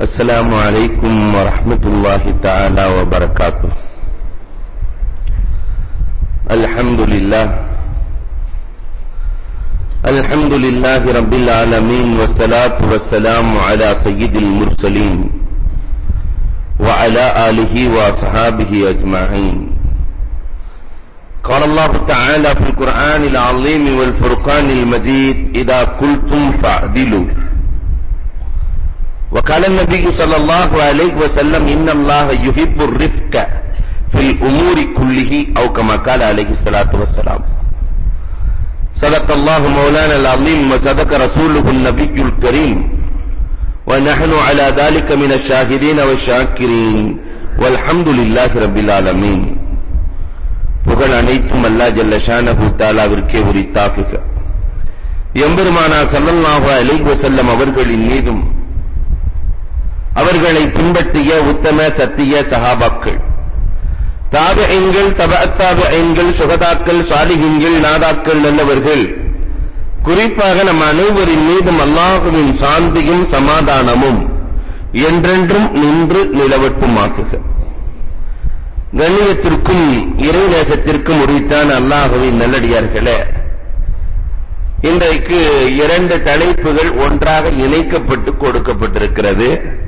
السلام عليكم ورحمة الله تعالى وبركاته. الحمد لله. الحمد لله رب العالمين والصلاة والسلام على سيد المرسلين وعلى آله وأصحابه أجمعين. قال الله تعالى في القرآن العظيم والفرقان المجيد إذا قلتم فاعدلوا. وقال النبي صلى الله عليه وسلم إن الله يحب الرفق في الأمور كله أو كما قال عليه الصلاة والسلام صدق الله مولانا العظيم وصدق رسوله النبي الكريم ونحن على ذلك من الشاهدين والشاكرين والحمد لله رب العالمين புகழ் அனைத்தும் அல்லா ஜல்ல ஷானஹு தாலாவிற்கே உரித்தாக்குக எம்பெருமானார் ஸல்லல்லாஹு அலைஹி வஸல்லம் அவர்களின் மீதும் அவர்களை பின்பற்றிய உத்தம சத்திய சஹாபாக்கள். தாபியங்கள் தபஅத்தாபியங்கள் சுகதாக்கள் சாலிஹின்கள் நாதாக்கள் நல்லவர்கள். குறிப்பாக நம் அனைவரின் மீதும் அல்லாஹுவின் சாந்தியும் சமாதானமும் என்றென்றும் நின்று நிலவட்டுமாக்குக. கண்ணியத்திற்கும் இறைநேசத்திற்கும் உரித்தான் அல்லாஹுவின் நல்லடியார்களே இன்றைக்கு இரண்டு தலைப்புகள் ஒன்றாக இணைக்கப்பட்டு கொடுக்கப்பட்டிருக்கிறது.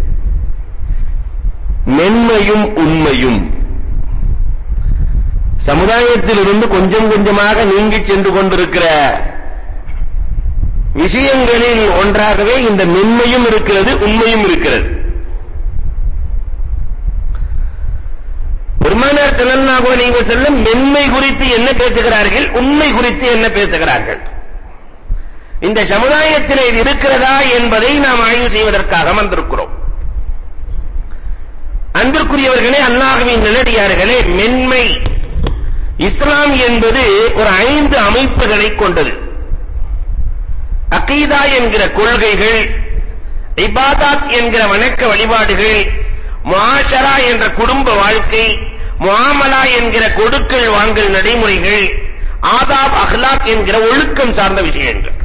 மென்மையும் உண்மையும். சமுதாயத்திலிருந்து கொஞ்சம் கொஞ்சமாக நீங்கி சென்று கொண்டிருக்கிற விஷயங்களில் ஒன்றாகவே இந்த மென்மையும் இருக்கிறது உண்மையும் இருக்கிறது. பெருமானார் ஸல்லல்லாஹு அலைஹி செல்லும் மென்மை குறித்து என்ன பேசுகிறார்கள் உண்மை குறித்து என்ன பேசுகிறார்கள்? இந்த சமுதாயத்தில் இது இருக்கிறதா என்பதை நாம் ஆய்வு செய்வதற்காக வந்திருக்கிறோம். அன்பிற்குரியவர்களே அல்லாஹ்வின் நல்லடியார்களே மென்மை. இஸ்லாம் என்பது ஒரு ஐந்து அமைப்புகளை கொண்டது. அகீதா என்கிற கொள்கைகள் இபாதாத் என்கிற வணக்க வழிபாடுகள் முஆஷரா என்ற குடும்ப வாழ்க்கை முஆமலா என்கிற கொடுக்கல் வாங்கல் நடைமுறைகள் ஆதாப் அஹ்லாக் என்கிற ஒழுக்கம் சார்ந்த விஷயங்கள்.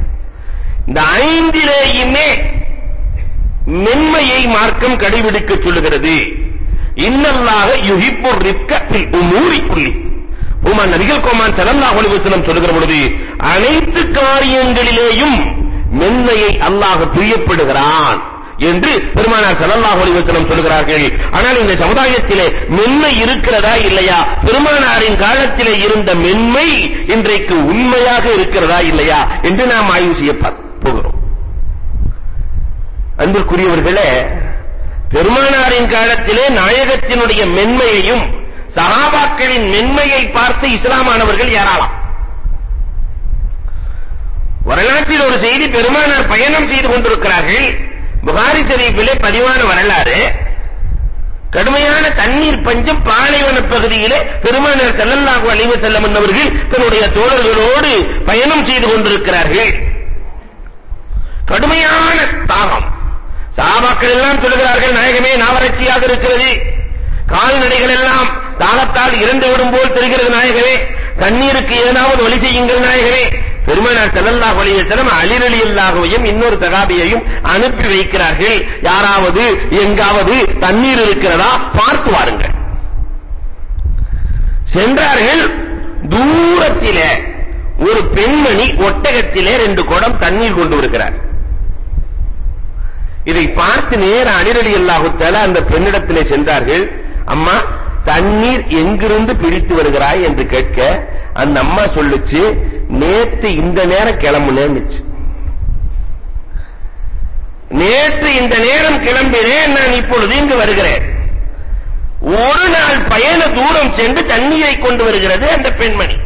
இந்த ஐந்திலேயுமே மென்மையை மார்க்கம் கடைபிடிக்க சொல்லுகிறது. இன்னல்லாக யுஹிப்பு ரிஃப்க ஃபில் உமூரி குல்லி உமர் நபிகள் கோமான் ஸல்லல்லாஹு அலைஹி வஸல்லம் சொல்லுகிற பொழுது அனைத்து காரியங்களிலேயும் மென்மையை அல்லாஹ் பிரியப்படுகிறான் என்று பெருமானார் ஸல்லல்லாஹு அலைஹி வஸல்லம் சொல்கிறார்கள் ஆனால் இந்த சமுதாயத்திலே மென்மை இருக்கிறதா இல்லையா? பெருமானாரின் காலத்திலே இருந்த மென்மை இன்றைக்கு உண்மையாக இருக்கிறதா இல்லையா என்று நாம் ஆய்வு செய்ய போகிறோம். அன்பிற்குரியவர்களே பெருமானாரின் காலத்திலே நாயகத்தினுடைய மென்மையையும் சஹாபாக்களின் மென்மையை பார்த்து இஸ்லாமானவர்கள் ஏராளம். வரலாற்றில் ஒரு செய்தி பெருமானார் பயணம் செய்து கொண்டிருக்கிறார்கள். புகாரி ஷரீஃபிலே பதிவான வரலாறு. கடுமையான தண்ணீர் பஞ்சம் பாலைவன பகுதியிலே பெருமானார் ஸல்லல்லாஹு அலைஹி வஸல்லம் அவர்கள் தன்னுடைய தோழர்களோடு பயணம் செய்து கொண்டிருக்கிறார்கள். கடுமையான தாகம். சஹாபாக்கள் எல்லாம் சொல்கிறார்கள் நாயகமே நாவரட்சியாக இருக்கிறது. கால்நடைகள் எல்லாம் தாகத்தால் இறந்து விடும் போல் தெரிகிறது நாயகமே. தண்ணீருக்கு ஏதாவது வழி செய்யுங்கள் நாயகமே. பெருமானார் ஸல்லல்லாஹு அலைஹி வஸல்லம் அலி ரலியல்லாஹுவையும் இன்னொரு சகாபியையும் அனுப்பி வைக்கிறார்கள். யாராவது எங்காவது தண்ணீர் இருக்கிறதா பார்த்து வாருங்கள். சென்றார்கள் தூரத்திலே ஒரு பெண்மணி ஒட்டகத்திலே ரெண்டு குடம் தண்ணீர் கொண்டு வருகிறார். இதை பார்த்து நேர அலிரலி அல்லாஹு அந்த பெண்ணிடத்திலே சென்றார்கள். அம்மா தண்ணீர் எங்கிருந்து பிடித்து வருகிறாய் என்று கேட்க அந்த அம்மா சொல்லுச்சு நேத்து இந்த நேரம் கிளம்புனேன்னுச்சு. நேற்று இந்த நேரம் கிளம்பினேன் நான் இப்பொழுது இங்கு வருகிறேன். ஒரு நாள் பயண தூரம் சென்று தண்ணீரை கொண்டு வருகிறது அந்த பெண்மணி.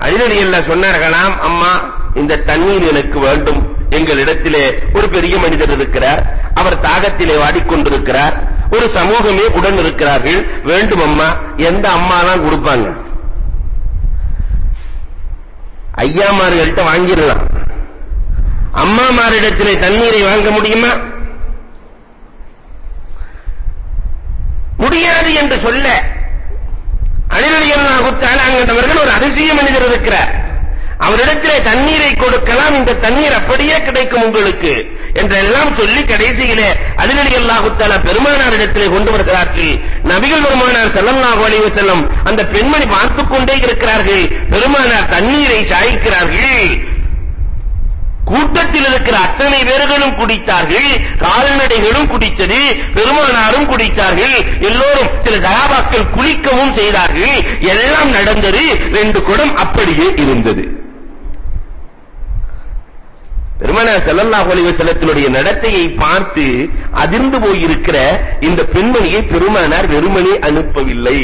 அலிரலி சொன்னார்களாம் அம்மா இந்த தண்ணீர் எனக்கு வேண்டும். எங்களிடத்திலே ஒரு பெரிய மனிதர் இருக்கிறார். அவர் தாகத்திலே வாடிக்கொண்டிருக்கிறார். ஒரு சமூகமே உடன் இருக்கிறார்கள். வேண்டும் அம்மா. எந்த அம்மா தான் கொடுப்பாங்க? ஐயாமார்கள்ட்ட வாங்கிடலாம். அம்மாமாரிடத்திலே தண்ணீரை வாங்க முடியுமா? முடியாது என்று சொல்ல அலிரலியல்லாஹு தஆலா ஒரு அதிசய மனிதர் இருக்கிறார் அவரிடத்திலே தண்ணீரை கொடுக்கலாம் இந்த தண்ணீர் அப்படியே கிடைக்கும் உங்களுக்கு என்றெல்லாம் சொல்லி கடைசியிலே அதிரடி அல்லாஹு தஆலா பெருமானாரிடத்திலே கொண்டு வருகிறார்கள். நபிகள் பெருமானார் ஸல்லல்லாஹு அலைஹி வஸல்லம் அந்த பெண்மணி பார்த்துக் கொண்டே இருக்கிறார்கள். பெருமானார் தண்ணீரை சாய்க்கிறார்கள். கூட்டத்தில் இருக்கிற அத்தனை பேர்களும் குடித்தார்கள் கால்நடைகளும் குடித்தது பெருமானாரும் குடித்தார்கள் எல்லோரும் சில சகாபாக்கள் குளிக்கவும் செய்தார்கள் எல்லாம் நடந்தது ரெண்டு குடம் அப்படியே இருந்தது. பெருமானார் ஸல்லல்லாஹு அலைஹி வஸல்லத்தினுடைய நடத்தையை பார்த்து அதிர்ந்து போயிருக்கிற இந்த பெண்மணியை பெருமானார் வெறுமனே அனுப்பவில்லை.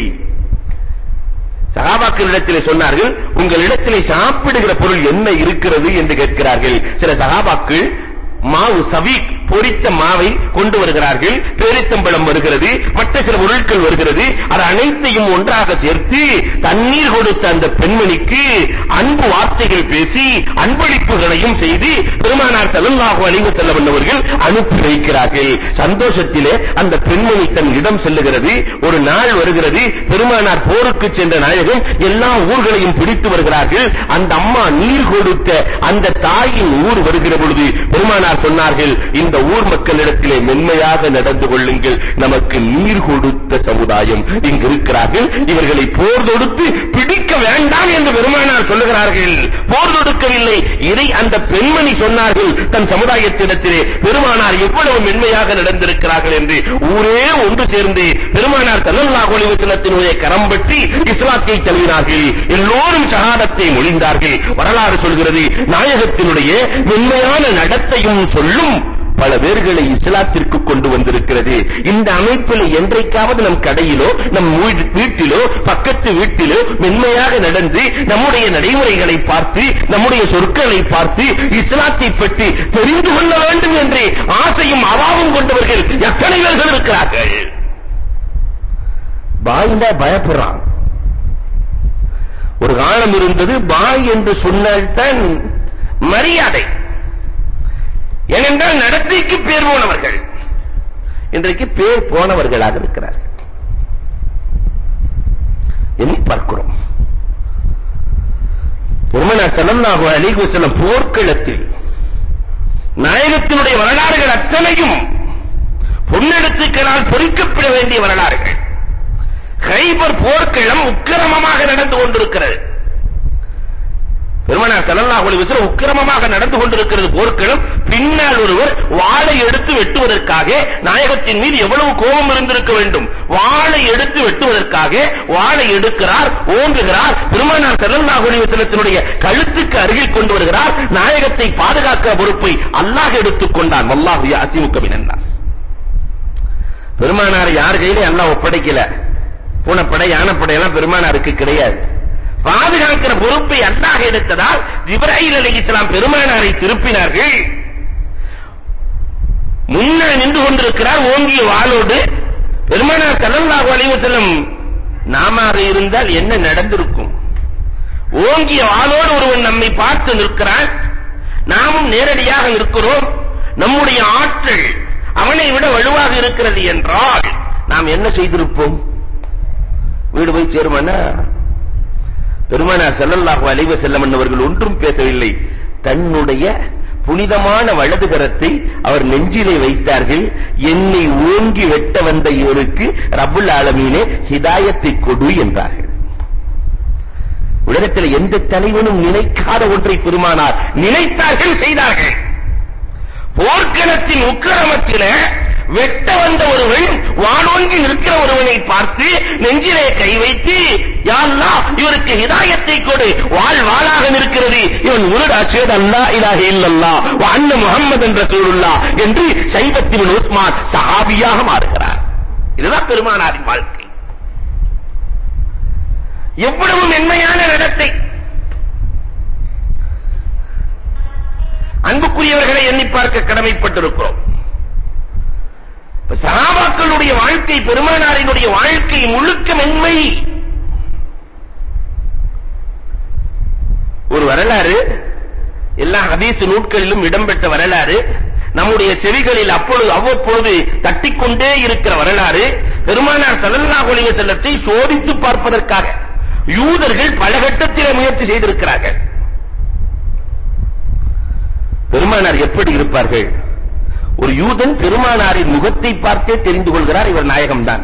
சகாபாக்களிடத்திலே சொன்னார்கள் உங்களிடத்திலே சாப்பிடுகிற பொருள் என்ன இருக்கிறது? என்று கேட்கிறார்கள். சில சகாபாக்கள் மாவு சவீக் பொரித்த மாவை கொண்டு வருகிறார்கள் பேரித்தம்பழம் வருகிறது மற்ற சில பொருட்கள் வருகிறது அது அனைத்தையும் ஒன்றாக சேர்த்து தண்ணீர் கொடுத்த அந்த பெண்மணிக்கு அன்பு வார்த்தைகள் பேசி அன்பளிப்புகளையும் செய்து பெருமானார் ஸல்லல்லாஹு அலைஹி வஸல்லம் அவர்கள் அனுப்பி வைக்கிறார்கள். சந்தோஷத்திலே அந்த பெண்மணி தன் இடம் செல்லுகிறது. ஒரு நாள் வருகிறது. பெருமானார் போருக்கு சென்ற நாயகம் எல்லா ஊர்களையும் பிடித்து வருகிறார்கள். அந்த அம்மா நீர் கொடுத்த அந்த தாயின் ஊர் வருகிற பொழுது பெருமானார் சொன்னார்கள் இந்த ஊர் மக்களிடத்திலே மென்மையாக நடந்து கொள்ளுங்கள். நமக்கு நீர் கொடுத்த சமுதாயம் இங்கு இருக்கிறார்கள். இவர்களை போர் தொடுத்து பிடிக்க வேண்டாம் என்று பெருமானார் சொல்லுகிறார்கள். போர் தொடுக்கவில்லை. இதை அந்த பெண்மணி சொன்னார்கள். தன் சமுதாயத்திடத்திலே பெருமானார் எவ்வளவு மென்மையாக நடந்திருக்கிறார்கள் என்று ஊரே ஒன்று சேர்ந்து பெருமானார் சல்லல்லாஹு அலைஹி வஸல்லத்தினுடைய கரம் பற்றி இஸ்லாத்தை தழுவினார்கள். எல்லோரும் ஷஹாதத்தை மொழிந்தார்கள். வரலாறு சொல்கிறது நாயகத்தினுடைய மென்மையான நடத்தையும் சொல்லும் பல பேர்களை இஸ்லாத்திற்கு கொண்டு வந்திருக்கிறது. இந்த அமைப்பில் என்றைக்காவது நம் கடையிலோ நம் வீட்டிலோ பக்கத்து வீட்டிலோ மென்மையாக நடந்து நம்முடைய நடைமுறைகளை பார்த்து நம்முடைய சொற்களை பார்த்து இஸ்லாத்தை பற்றி தெரிந்து கொள்ள வேண்டும் என்று ஆசையும் அவாவும் கொண்டவர்கள் எத்தனை பேர்கள் இருக்கிறார்கள்? பாய்ந்தா பயப்படுறான். ஒரு காலம் இருந்தது பாய் என்று சொன்னால்தான் மரியாதை. ஏனென்றால் நடத்தைக்கு பேர் போனவர்கள். இன்றைக்கு பேர் போனவர்களாக இருக்கிறார்கள். எண்ணி பார்க்கிறோம். பெருமனார் ஸல்லல்லாஹு அலைஹி வஸல்லம் போர்க்களத்தில் நாயகத்தினுடைய வரலாறுகள் அத்தனையும் பொன்னெடுத்துக்களால் பொறிக்கப்பட வேண்டிய வரலாறுகள். கைபர் போர்க்களம் உக்கிரமமாக நடந்து கொண்டிருக்கிறது. பெருமானார் ஸல்லல்லாஹு அலைஹி வஸல்லம் உக்கிரமமாக நடந்து கொண்டிருக்கிறது போர்க்களம். பின்னால் ஒருவர் வாளை எடுத்து வெட்டுவதற்காக நாயகத்தின் மீது எவ்வளவு கோபம் இருந்திருக்க வேண்டும்? வாளை எடுத்து வெட்டுவதற்காக வாளை எடுக்கிறார் ஓங்குகிறார் பெருமானார் ஸல்லல்லாஹு அலைஹி வஸல்லத்தினுடைய கழுத்துக்கு அருகில் கொண்டு வருகிறார். நாயகத்தை பாதுகாக்க பொறுப்பை அல்லாஹ் எடுத்துக் கொண்டான். வல்லாஹு யாசிமுக மினன்னாஸ் பெருமானார் யார் கையில அல்லாஹ் ஒப்படைக்கல? பூனப்படை யானைப்படை எல்லாம் பெருமானாருக்கு கிடையாது. பாதுகாக்கிற பொறுப்பை அல்லாஹ் எடுத்ததால் ஜிப்ராயில் அலைஹிஸ்ஸலாம் பெருமானாரை திருப்பினார்கள். முன்னே நின்று கொண்டிருக்கிறார் ஓங்கிய வாளோடு. பெருமானார் ஸல்லல்லாஹு அலைஹி வஸல்லம் நாமாக இருந்தால் என்ன நடந்திருக்கும்? ஓங்கிய வாளோடு ஒருவன் நம்மை பார்த்து நிற்கிறான். நாமும் நேரடியாக நிற்கிறோம். நம்முடைய ஆற்றல் அவனை விட வலுவாக இருக்கிறது என்றால் நாம் என்ன செய்திருப்போம்? வீடு போய் சேருமானா? பெருமானார் ஸல்லல்லாஹு அலைஹி வஸல்லம் அவர்கள் ஒன்றும் பேசவில்லை. தன்னுடைய புனிதமான வலது கரத்தை அவர் நெஞ்சிலே வைத்தார்கள். என்னை ஓங்கி வெட்ட வந்த இவருக்கு ரப்புல் ஆலமீனே ஹிதாயத்தை கொடு என்றார்கள். உலகத்தில் எந்த தலைவனும் நினைக்காத ஒன்றை பெருமானார் நினைத்தார்கள் செய்தார்கள். போர்க்களத்தின் உக்கிரமத்திலே வெட்ட வந்த ஒருவன் வானோங்கி நிற்கிற ஒருவனை பார்த்து நெஞ்சிலே கை வைத்து யா இவருக்கு ஹிதாயத்தை கொடு. வாள் வாளாக நிற்கிறது. இவன் உருட அல்லா இலாக இல்லல்லா அண்ண முகம்மது என்ற சூருல்லா என்று சைபத்தின் உஸ்மான் சஹாபியாக மாறுகிறார். இதுதான் பெருமானாரின் வாழ்க்கை. எவ்வளவு மென்மையான நடத்தை அன்புக்குரியவர்களை எண்ணி பார்க்க கடமைப்பட்டிருக்கிறோம். சஹாபாக்களுடைய வாழ்க்கை பெருமானாரினுடைய வாழ்க்கை முழுக்க மென்மை. ஒரு வரலாறு எல்லா ஹதீஸ் நூட்களிலும் இடம்பெற்ற வரலாறு நம்முடைய செவிகளில் அப்பொழுது அவ்வப்பொழுது தட்டிக்கொண்டே இருக்கிற வரலாறு பெருமானார் ஸல்லல்லாஹு அலைஹி வஸல்லத்தை சோதித்து பார்ப்பதற்காக யூதர்கள் பல கட்டத்திலே முயற்சி செய்திருக்கிறார்கள். பெருமானார் எப்படி இருப்பார்கள்? ஒரு யூதன் பெருமானாரின் முகத்தை பார்த்தே தெரிந்து கொள்கிறார். இவர் நாயகம்தான்.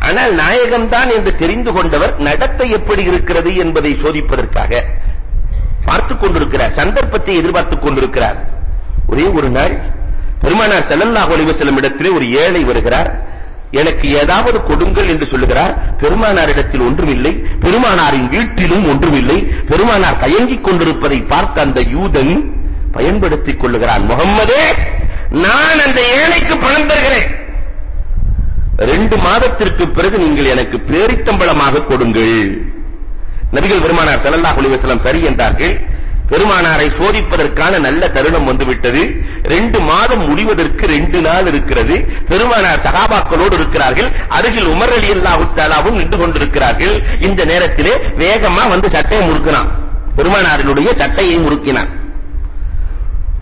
ஆனால் நாயகம்தான் என்று தெரிந்து கொண்டவர் நடத்தை எப்படி இருக்கிறது என்பதை சோதிப்பதற்காக பார்த்துக் கொண்டிருக்கிறார். சந்தர்ப்பத்தை எதிர்பார்த்துக் கொண்டிருக்கிறார். ஒரே ஒரு நாள் பெருமானார் செல்லல்லா ஒளிவு செல்லும் இடத்திலே ஒரு ஏழை வருகிறார். எனக்கு ஏதாவது கொடுங்கள் என்று சொல்லுகிறார். பெருமானாரிடத்தில் ஒன்றுமில்லை. பெருமானாரின் வீட்டிலும் ஒன்றுமில்லை. பெருமானார் தயங்கிக் கொண்டிருப்பதை பார்த்த அந்த யூதன் பயன்படுத்திக் கொள்ளுகிறான். முகம்மதே நான் அந்த ஏழைக்கு பணம் தருகிறேன். ரெண்டு மாதத்திற்கு பிறகு நீங்கள் எனக்கு பேரித்தம்பளமாக கொடுங்கள். நபிகள் பெருமானார் ஸல்லல்லாஹு அலைஹி வஸல்லம் சரி என்றார்கள். பெருமானாரை சோதிப்பதற்கான நல்ல தருணம் வந்துவிட்டது. ரெண்டு மாதம் முடிவதற்கு ரெண்டு நாள் இருக்கிறது. பெருமானார் சகாபாக்களோடு இருக்கிறார்கள். அருகில் உமர் ரலியல்லாஹு தஆலாவும் நின்று கொண்டிருக்கிறார்கள். இந்த நேரத்திலே வேகமா வந்து சட்டையை முறுக்கினான். பெருமானாரினுடைய சட்டையை முறுக்கினான்.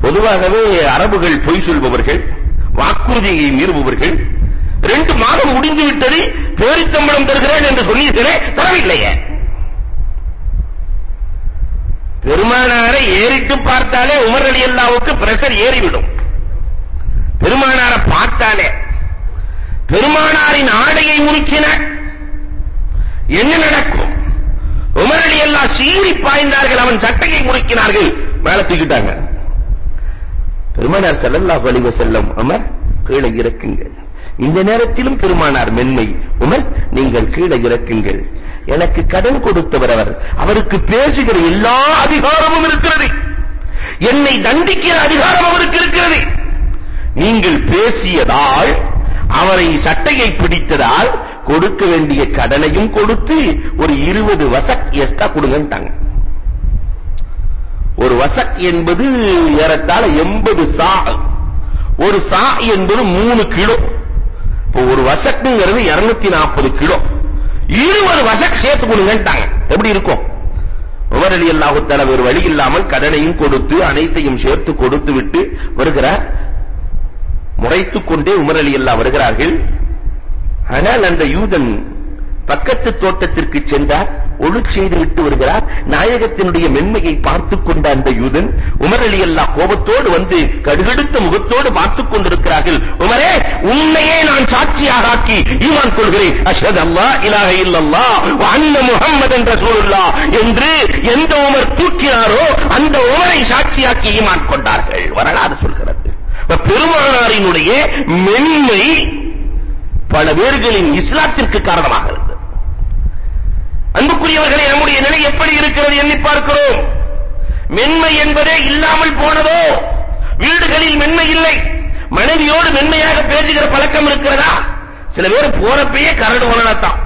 பொதுவாகவே அரபுகள் பொய் சொல்பவர்கள் வாக்குறுதியை மீறுபவர்கள் ரெண்டு மாதம் முடிந்து விட்டது பேரித்தம்பளம் தருகிறேன் என்று சொன்னீர்களே தரவில்லையே. பெருமானாரை ஏறிட்டு பார்த்தாலே உமர் அல்லாவுக்கு பிரஷர் ஏறிவிடும். பெருமானாரை பார்த்தாலே பெருமானாரின் ஆடையை முறுக்கின என்ன நடக்கும்? உமர் அல்லா சீறி பாய்ந்தார்கள் அவன் சட்டையை முறுக்கினார்கள் மேல தூக்கிட்டாங்க. பெருமானார் ஸல்லல்லாஹு வலிவ வஸல்லம் அமர் கீழே இறக்குங்கள். இந்த நேரத்திலும் பெருமானார் மென்மை. உமர் நீங்கள் கீழே இறக்குங்கள். எனக்கு கடன் கொடுத்தவர் அவர். அவருக்கு பேசுகிற எல்லா அதிகாரமும் இருக்கிறது. என்னை தண்டிக்கிற அதிகாரம் அவருக்கு இருக்கிறது. நீங்கள் பேசியதால் அவரை சட்டையை பிடித்ததால் கொடுக்க வேண்டிய கடனையும் கொடுத்து ஒரு 20 வசக் எஸ்டா கொடுங்கன்ட்டாங்க. ஒரு வசக் என்பது ஏறத்தாழ 80 சா. ஒரு சா என்பது 3 கிலோ. இப்போ ஒரு வசக்குங்கிறது 240 கிலோ. இருபது வசக் சேர்த்து கொடுங்கன்ட்டாங்க. எப்படி இருக்கும்? உமர் அலி அல்லாஹு தஆலா வேறு வழி இல்லாமல் கடனையும் கொடுத்து அனைத்தையும் சேர்த்து கொடுத்து விட்டு வருகிறார் முறைத்துக் கொண்டே உமர் அலி அல்லாஹ் வருகிறார்கள். ஆனால் அந்த யூதன் பக்கத்து தோட்டத்திற்கு சென்றார். ஒழு செய்து விட்டு வருகிறார். நாயகத்தினுடைய மென்மையை பார்த்துக் கொண்ட அந்த யூதன் உமர் அலி அல்லா கோபத்தோடு வந்து கடுகடுத்த முகத்தோடு பார்த்துக் கொண்டிருக்கிறார்கள். உமரே உன்னையே நான் சாட்சியாக ஆக்கி ஈமான் கொள்கிறேன். அஷ்ஹது அல்லா இலாஹ இல்லல்லாஹ் வ அன்ன முஹம்மதன் ரசூலுல்லாஹ் என்று எந்த உமர் தூக்கினாரோ அந்த உமரை சாட்சியாக்கி ஈமான் கொண்டார்கள். வரலாறு சொல்கிறது. பெருமானாரினுடைய மென்மை பல பேர்களின் இஸ்லாத்திற்கு காரணமாக அன்புக்குரியவர்களே நம்முடைய நிலை எப்படி இருக்கிறது எண்ணி பார்க்கிறோம். மென்மை என்பதே இல்லாமல் போனதோ? வீடுகளில் மென்மை இல்லை. மனைவியோடு மென்மையாக பேசுகிற பழக்கம் இருக்கிறதா? சில பேர் போறப்பயே கரடு வளரத்தான்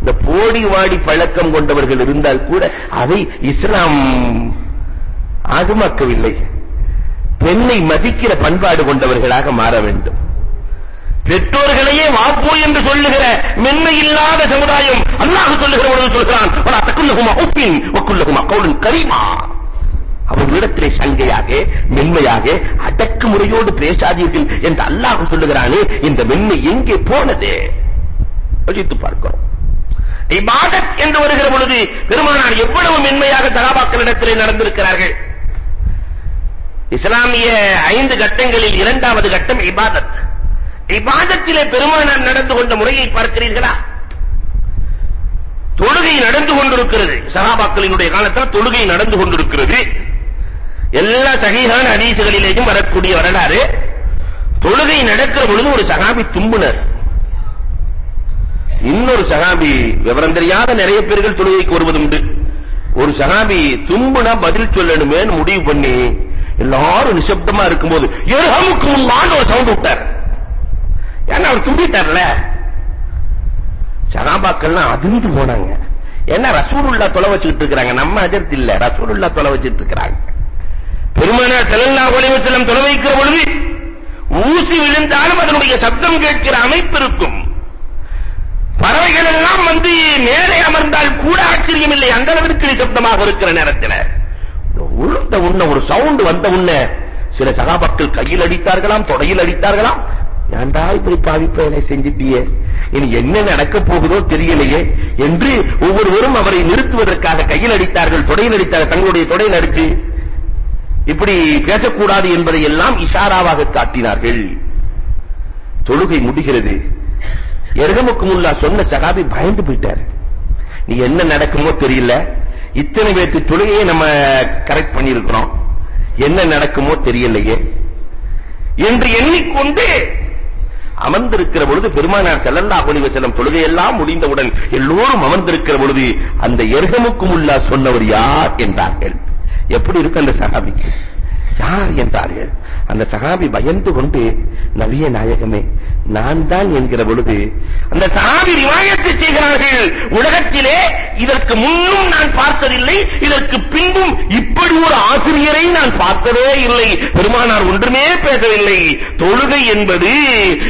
இந்த போடி வாடி பழக்கம் கொண்டவர்கள் இருந்தால் கூட அதை இஸ்லாம் ஆகமாக்கவில்லை பெண்ணை மதிக்கிற பண்பாடு கொண்டவர்களாக மாற வேண்டும். பெற்றோர்களையே வாப்போ என்று சொல்லுகிற மென்மை இல்லாத சமுதாயம் அல்லாஹ் சொல்லுகிற பொழுது சொல்கிறான் வலா தக்குல்லஹுமா உஃபின் வக்குல்லஹுமா கவுலன் கரீமா. அவர்களிடத்திலே சங்கையாக மென்மையாக அடக்குமுறையோடு பேசாதீர்கள் என்று அல்லாஹ் சொல்லுகிறானே இந்த மென்மை எங்கே போனது? யோசித்து பார்க்கிறோம். இபாதத் என்று வருகிற பொழுது பெருமானார் எவ்வளவு மென்மையாக சகாபாக்களிடத்திலே நடந்திருக்கிறார்கள்? இஸ்லாமிய ஐந்து கட்டங்களில் இரண்டாவது கட்டம் இபாதத். இபாதத்திலே பெருமானார் நடந்து கொண்ட முறையை பார்க்கிறீர்களா? தொழுகை நடந்து கொண்டிருக்கிறது. சஹாபாக்களினுடைய காலத்தில் தொழுகை நடந்து கொண்டிருக்கிறது. எல்லா சஹீஹான ஹதீஸ்களிலேயும் வரக்கூடிய வரலாறு தொழுகை நடக்கிற பொழுது ஒரு சகாபி தும்புனர். இன்னொரு சகாபி விவரம் தெரியாத நிறைய பேர்கள் தொழுகைக்கு வருவதுண்டு ஒரு சகாபி தும்புனா பதில் சொல்லணுமேன்னு முடிவு பண்ணி எல்லாரும் நிசப்தமா இருக்கும்போது எர்ஹமுக்குமுல்லான்னு ஒரு சவுண்ட் விட்டார். ஏன்னா அவர் தும்பிட்டார்ல சகாபாக்கள்லாம் அதிர்ந்து போனாங்க. ஏன்னா ரசூலுல்லா தொலை வச்சுக்கிட்டு இருக்காங்க நம்ம அஜர்த் இல்ல. ரசூலுல்லா தொலை வச்சிட்டு இருக்காங்க பெருமானார் ஸல்லல்லாஹு அலைஹி வஸல்லம் தொலை வைக்கிற பொழுது ஊசி விழுந்தாலும் அதனுடைய சப்தம் கேட்கிற அமைப்பு இருக்கும். பறவைகள் எல்லாம் வந்து மேலே அமர்ந்தால் கூட ஆச்சரியம் இல்லை. அந்த அளவிற்கு நிசப்தமாக இருக்கிற நேரத்தில். உளுந்த உன்ன ஒரு சவுண்ட் வந்த உன்ன சில சகாபாக்கள் கையில் அடித்தார்களாம் தொடையில் அடித்தார்களாம். ஏன்டா இப்படி பாவி செஞ்சிட்டியே? இனி என்ன நடக்க போகுதோ தெரியலையே. என்று ஒவ்வொருவரும் அவரை நிறுத்துவதற்காக கையில் அடித்தார்கள் தொடையில் அடித்தார்கள் தங்களுடைய தொடையில் அடிச்சு இப்படி இப்படி பேசக்கூடாது என்பதை எல்லாம் இஷாராவாக காட்டினார்கள். தொழுகை முடிகிறது. எருகமுக்கு முல்லா சொன்ன சகாபி பயந்து போயிட்டார். நீ என்ன நடக்குமோ தெரியல. இத்தனை பேருக்கு தொழுகையை நம்ம கரெக்ட் பண்ணியிருக்கிறோம். என்ன நடக்குமோ தெரியலையே. என்று எண்ணிக்கொண்டு அமர்ந்திருக்கிற பொழுது பெருமானார் ஸல்லல்லாஹு அலைஹி வஸல்லம் தொழுகையெல்லாம் முடிந்தவுடன் எல்லோரும் அமர்ந்திருக்கிற பொழுது அந்த எர்கமுக்கும் முல்லா சொன்னவர் யார் என்றார்கள். எப்படி இருக்கு அந்த சஹாபி? யார் என்றார்கள்? அந்த சஹாபி பயந்து கொண்டு நபிய நாயகமே நான் தான் என்கிற பொழுது அந்த சஹாபி ரிவாயத்து செய்கிறார்கள். உலகத்திலே இதற்கு முன்னும் நான் பார்த்ததில்லை இதற்கு பின்பும் இப்படி ஒரு ஆசிரியரை நான் பார்த்ததே இல்லை. பெருமானார் ஒன்றுமே பேசவில்லை. தொழுகை என்பது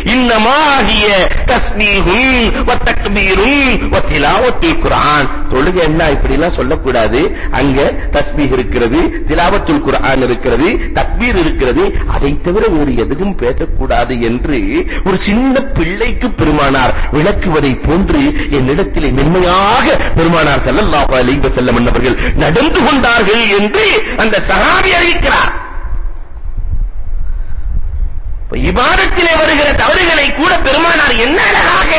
இன்னமாகிய தஸ்மீகும் வ வத்திலாவத்துல் குர்ஆன். தொழுகை என்ன? இப்படி எல்லாம் சொல்லக்கூடாது. அங்க தஸ்பீஹ் இருக்கிறது திலாவத்துல் குர்ஆன் இருக்கிறது தக்பீர் இருக்கிறது அதை தவிர வேறு எதுவும் பேசக்கூடாது என்று ஒரு சின்ன பிள்ளைக்கு பெருமானார் விளக்குவதை போன்று என்னிடத்திலே மென்மையாக பெருமானார் ஸல்லல்லாஹு அலைஹி வஸல்லம் அவர்கள் நடந்து கொண்டார்கள் என்று அந்த சஹாபி அறிவிக்கிறார். இபாதத்திலே வருகிற தவறுகளை கூட பெருமானார் என்ன அழகாக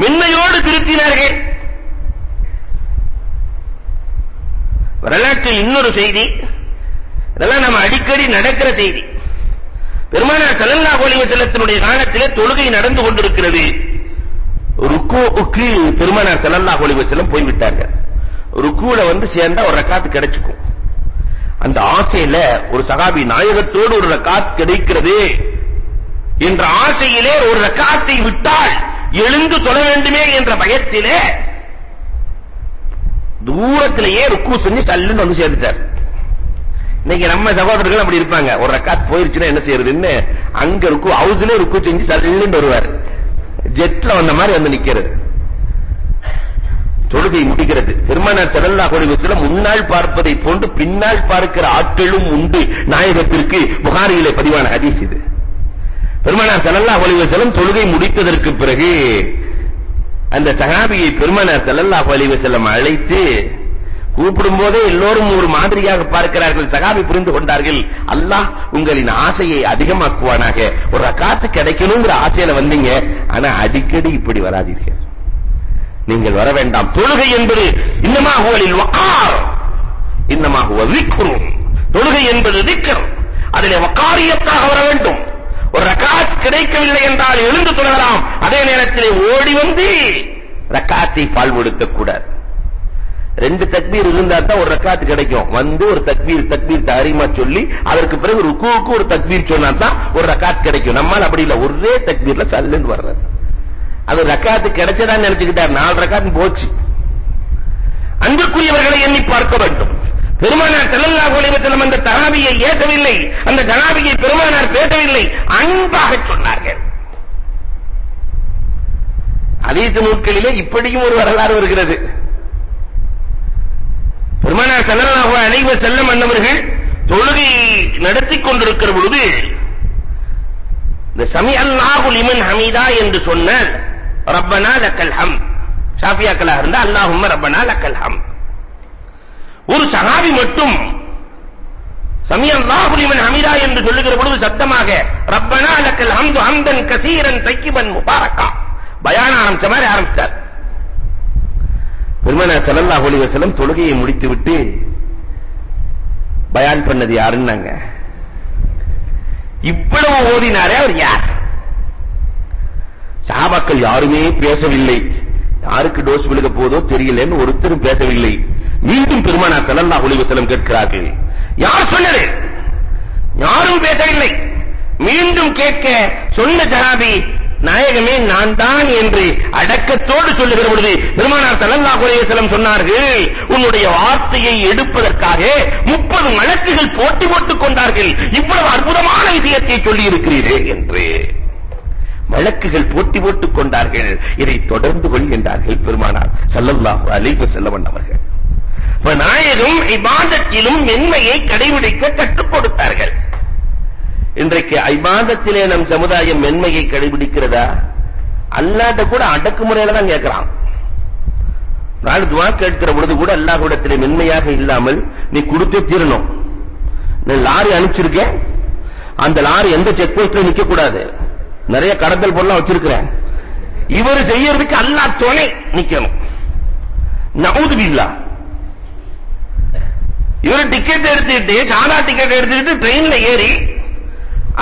மென்மையோடு திருத்தினார்கள். வரலாற்றில் இன்னொரு செய்தி. இதெல்லாம் நம்ம அடிக்கடி நடக்கிற செய்தி. பெருமானார் ஸல்லல்லாஹு அலைஹி வஸல்லத்தினுடைய காலத்திலே தொழுகை நடந்து கொண்டிருக்கிறது. ருக்குவுக்கு பெருமானார் ஸல்லல்லாஹு அலைஹி வஸல்லம் போய் விட்டாங்க. ருக்குல வந்து சேர்ந்தா ஒரு ரக்காத் கிடைச்சுக்கும். அந்த ஆசையில ஒரு சகாபி நாயகத்தோடு ஒரு ரக்காத் கிடைக்கிறது என்ற ஆசையிலே ஒரு ரக்காத்தை விட்டால் எழுந்து தொழ வேண்டுமே என்ற பயத்திலே தூரத்திலேயே ருக்கு செஞ்சு சல்லுன்னு வந்து சேர்ந்துட்டார். இன்னைக்கு நம்ம சகோதரர்கள் அப்படி இருப்பாங்க. ஒரு ரக்காத் போயிருச்சுன்னா என்ன செய்யறதுன்னு அங்க இருக்கு ஹவுஸ்ல இருக்கு செஞ்சு சல்லுன்னு வருவார். ஜெட்ல வந்த மாதிரி வந்து நிக்கிறது. தொழுகை முடிக்கிறது. பெருமானார் ஸல்லல்லாஹு அலைஹி முன்னால் பார்ப்பதை போன்று பின்னால் பார்க்கிற ஆட்களும் உண்டு. நாயகத்திற்கு புகாரியிலே பதிவான ஹதீஸ் இது. பெருமானார் ஸல்லல்லாஹு அலைஹி தொழுகை முடித்ததற்கு பிறகு அந்த சகாபியை பெருமானார் ஸல்லல்லாஹு அலைஹி அழைத்து கூப்பிடும் போதே எல்லோரும் ஒரு மாதிரியாக பார்க்கிறார்கள். சகாபி புரிந்து கொண்டார்கள். அல்லாஹ் உங்களின் ஆசையை அதிகமாக்குவானாக. ஒரு ரக்காத்து கிடைக்கணுங்கிற ஆசையில வந்தீங்க. ஆனா அடிக்கடி இப்படி வராதீர்கள். நீங்கள் வர வேண்டாம். தொழுகை என்பது இன்னமா ஹுவலில் வகார் இன்னமா தொழுகை என்பது விக்ர் அதிலே வக்காரியத்தாக வர வேண்டும். ஒரு ரக்காத் கிடைக்கவில்லை என்றால் எழுந்து தொழலாம். அதே நேரத்தில் ஓடி வந்து ரக்காத்தை பால் கொடுக்கக்கூடாது. ரெண்டு தக்பீர் இருந்தா தான் ஒரு ரக்காத்து கிடைக்கும். வந்து ஒரு தக்பீர் தக்பீர் தஹரீமா சொல்லி அதற்கு பிறகு ருக்குவுக்கு ஒரு தக்பீர் சொன்னா தான் ஒரு ரக்காத் கிடைக்கும். நம்மால் அப்படி இல்ல. ஒரே தக்பீர்ல சல்லுன்னு வர்றது. அது ரக்காத்து கிடைச்சதான்னு நினைச்சுக்கிட்டார். நாலு ரக்காத்து போச்சு. அன்புக்குரியவர்களை எண்ணி பார்க்க வேண்டும். பெருமானார் ஸல்லல்லாஹு அலைஹி வஸல்லம் அந்த தஹாபியை ஏசவில்லை. அந்த ஜனாபியை பெருமானார் பேசவில்லை. அன்பாக சொன்னார்கள். அதீச நூல்களிலே இப்படியும் ஒரு வரலாறு வருகிறது. பெருமானார் ஸல்லல்லாஹு அலைஹி வஸல்லம் அன்னவர்கள் தொழுகை நடத்தி கொண்டிருக்கிற பொழுது இந்த சமி அல்லாஹு லிமன் ஹமீதா என்று சொன்னால் ரப்பனா லக்கல் ஹம் ஷாஃபியாக்களா இருந்தா அல்லாஹும்ம ரப்பனா லக்கல் ஹம் ஒரு சஹாபி மட்டும் சமி அல்லாஹு லிமன் ஹமீதா என்று சொல்லுகிற பொழுது சத்தமாக ரப்பனா லக்கல் ஹம்து ஹம்தன் கசீரன் தையிபன் முபாரக்கா பயான ஆரம்பிச்ச மாதிரி ஆரம்பிச்சார். பெருமானார் ஸல்லல்லாஹு அலைஹி வஸல்லம் தொழுகையை முடித்துவிட்டு பயான் பண்ணது யாருன்னாங்க? இவ்வளவு ஓதினாரே அவர் யார்? சஹாபாக்கள் யாருமே பேசவில்லை. யாருக்கு டோஸ் விழுக போதோ தெரியலன்னு ஒருத்தரும் பேசவில்லை. மீண்டும் பெருமானார் ஸல்லல்லாஹு அலைஹி வஸல்லம் கேட்கிறார்கள். யார் சொன்னது? யாரும் பேசவில்லை. மீண்டும் கேட்க சொன்ன சஹாபி நாயகமே நான் தான் என்று அடக்கத்தோடு சொல்லுகிற பொழுது பெருமானார் ஸல்லல்லாஹு அலைஹி வஸல்லம் சொன்னார்கள் உன்னுடைய வார்த்தையை எடுப்பதற்காக 30 மலக்குகள் போட்டி போட்டுக் கொண்டார்கள். இவ்வளவு அற்புதமான விஷயத்தை சொல்லி இருக்கிறீரே என்று மலக்குகள் போட்டி போட்டுக் கொண்டார்கள். இதை தொடர்ந்து கொள்கின்றார்கள் பெருமானார் ஸல்லல்லாஹு அலைஹி வஸல்லம் அவர்கள். நாயகம் இபாதத்திலும் மென்மையை கடைபிடிக்க கற்றுக் கொடுத்தார்கள். இன்றைக்கு ஐபாதத்திலே நம் சமுதாயம் மென்மையை கடைபிடிக்கிறதா? அல்லாட்ட கூட அடக்குமுறையில தான் கேட்கிறான். நாலு துவா கேட்கிற பொழுது கூட அல்லாஹ்விடத்திலே மென்மையாக இல்லாமல் நீ கொடுத்தே தீரணும். நான் லாரி அனுப்பிச்சிருக்கேன் அந்த லாரி எந்த செக் போஸ்ட்ல நிக்க கூடாது நிறைய கடத்தல் பொருளா வச்சிருக்கிறேன். இவர் செய்யறதுக்கு அல்லாஹ் துணை நிக்கணும். நவுது பில்லா. இவர் டிக்கெட் எடுத்துட்டு சாதா டிக்கெட் எடுத்துட்டு ட்ரெயின்ல ஏறி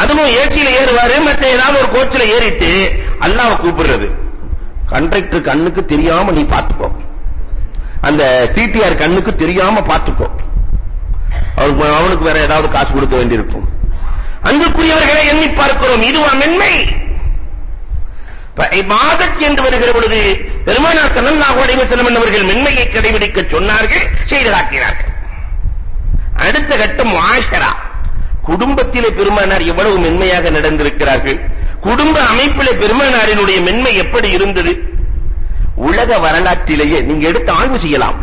அதுவும் ஏசியில ஏறுவாரு மத்த ஏதாவது ஒரு கோச்சில ஏறிட்டு அல்லாஹ் கூப்பிடுறது. கண்டக்டர் கண்ணுக்கு தெரியாம நீ பாத்துக்கோ அந்த டிடிஆர் கண்ணுக்கு தெரியாம பாத்துக்கோ அவனுக்கு அவனுக்கு வேற ஏதாவது காசு கொடுக்க வேண்டியிருக்கும். அன்புக்குரியவர்களை எண்ணி பார்க்கிறோம். இதுவா மென்மை. இபாதத் என்று வருகிற பொழுது பெருமானார் ஸல்லல்லாஹு அலைஹி வஸல்லம் அவர்கள் மென்மையை கடைபிடிக்க சொன்னார்கள் செய்து காட்டினார்கள் அடுத்த கட்டம் ஆஷரா குடும்பத்திலே பெருமானார் எவ்வளவு மென்மையாக நடந்திருக்கிறார்கள். குடும்ப அமைப்பிலே பெருமானாரினுடைய மென்மை எப்படி இருந்தது? உலக வரலாற்றிலேயே நீங்க எடுத்து ஆய்வு செய்யலாம்.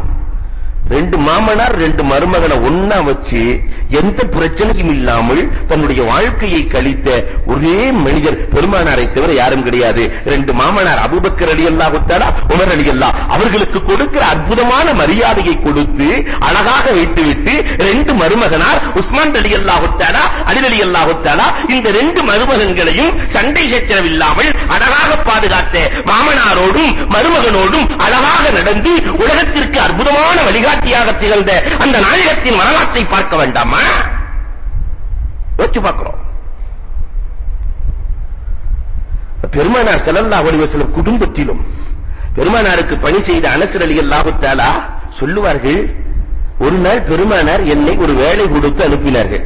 ரெண்டு மாமனார் ரெண்டு மருமகனை ஒண்ணா வச்சு எந்த பிரச்சனையும் இல்லாமல் தன்னுடைய வாழ்க்கையை கழித்த ஒரே மனிதர் பெருமானாரை தவிர யாரும் கிடையாது. ரெண்டு மாமனார் அபூபக்கர் ரலியல்லாஹு தஆலா உமர் ரலியல்லாஹ் அவர்களுக்கு கொடுக்கிற அற்புதமான மரியாதையை கொடுத்து அழகாக வைத்துவிட்டு ரெண்டு மருமகனார் உஸ்மான் ரலியல்லாஹு தஆலா அலி ரலியல்லாஹு தஆலா இந்த ரெண்டு மருமகன்களையும் சண்டை சச்சரவு இல்லாமல் அழகாக பாதுகாத்த மாமனாரோடும் மருமகனோடும் அழகாக நடந்து உலகத்திற்கு அற்புதமான வழிகாட்டியாக திகழ்ந்த அந்த நாயகத்தின் வரலாற்றை பார்க்க வேண்டாமா? யோசிச்சு பார்க்கிறோம். பெருமானார் ஸல்லல்லாஹு அலைஹி குடும்பத்திலும் பெருமானாருக்கு பணி செய்த அனஸ் ரலியல்லாஹு தஆலா சொல்லுவார்கள் ஒரு நாள் பெருமானார் என்னை ஒரு வேலை கொடுத்து அனுப்பினார்கள்.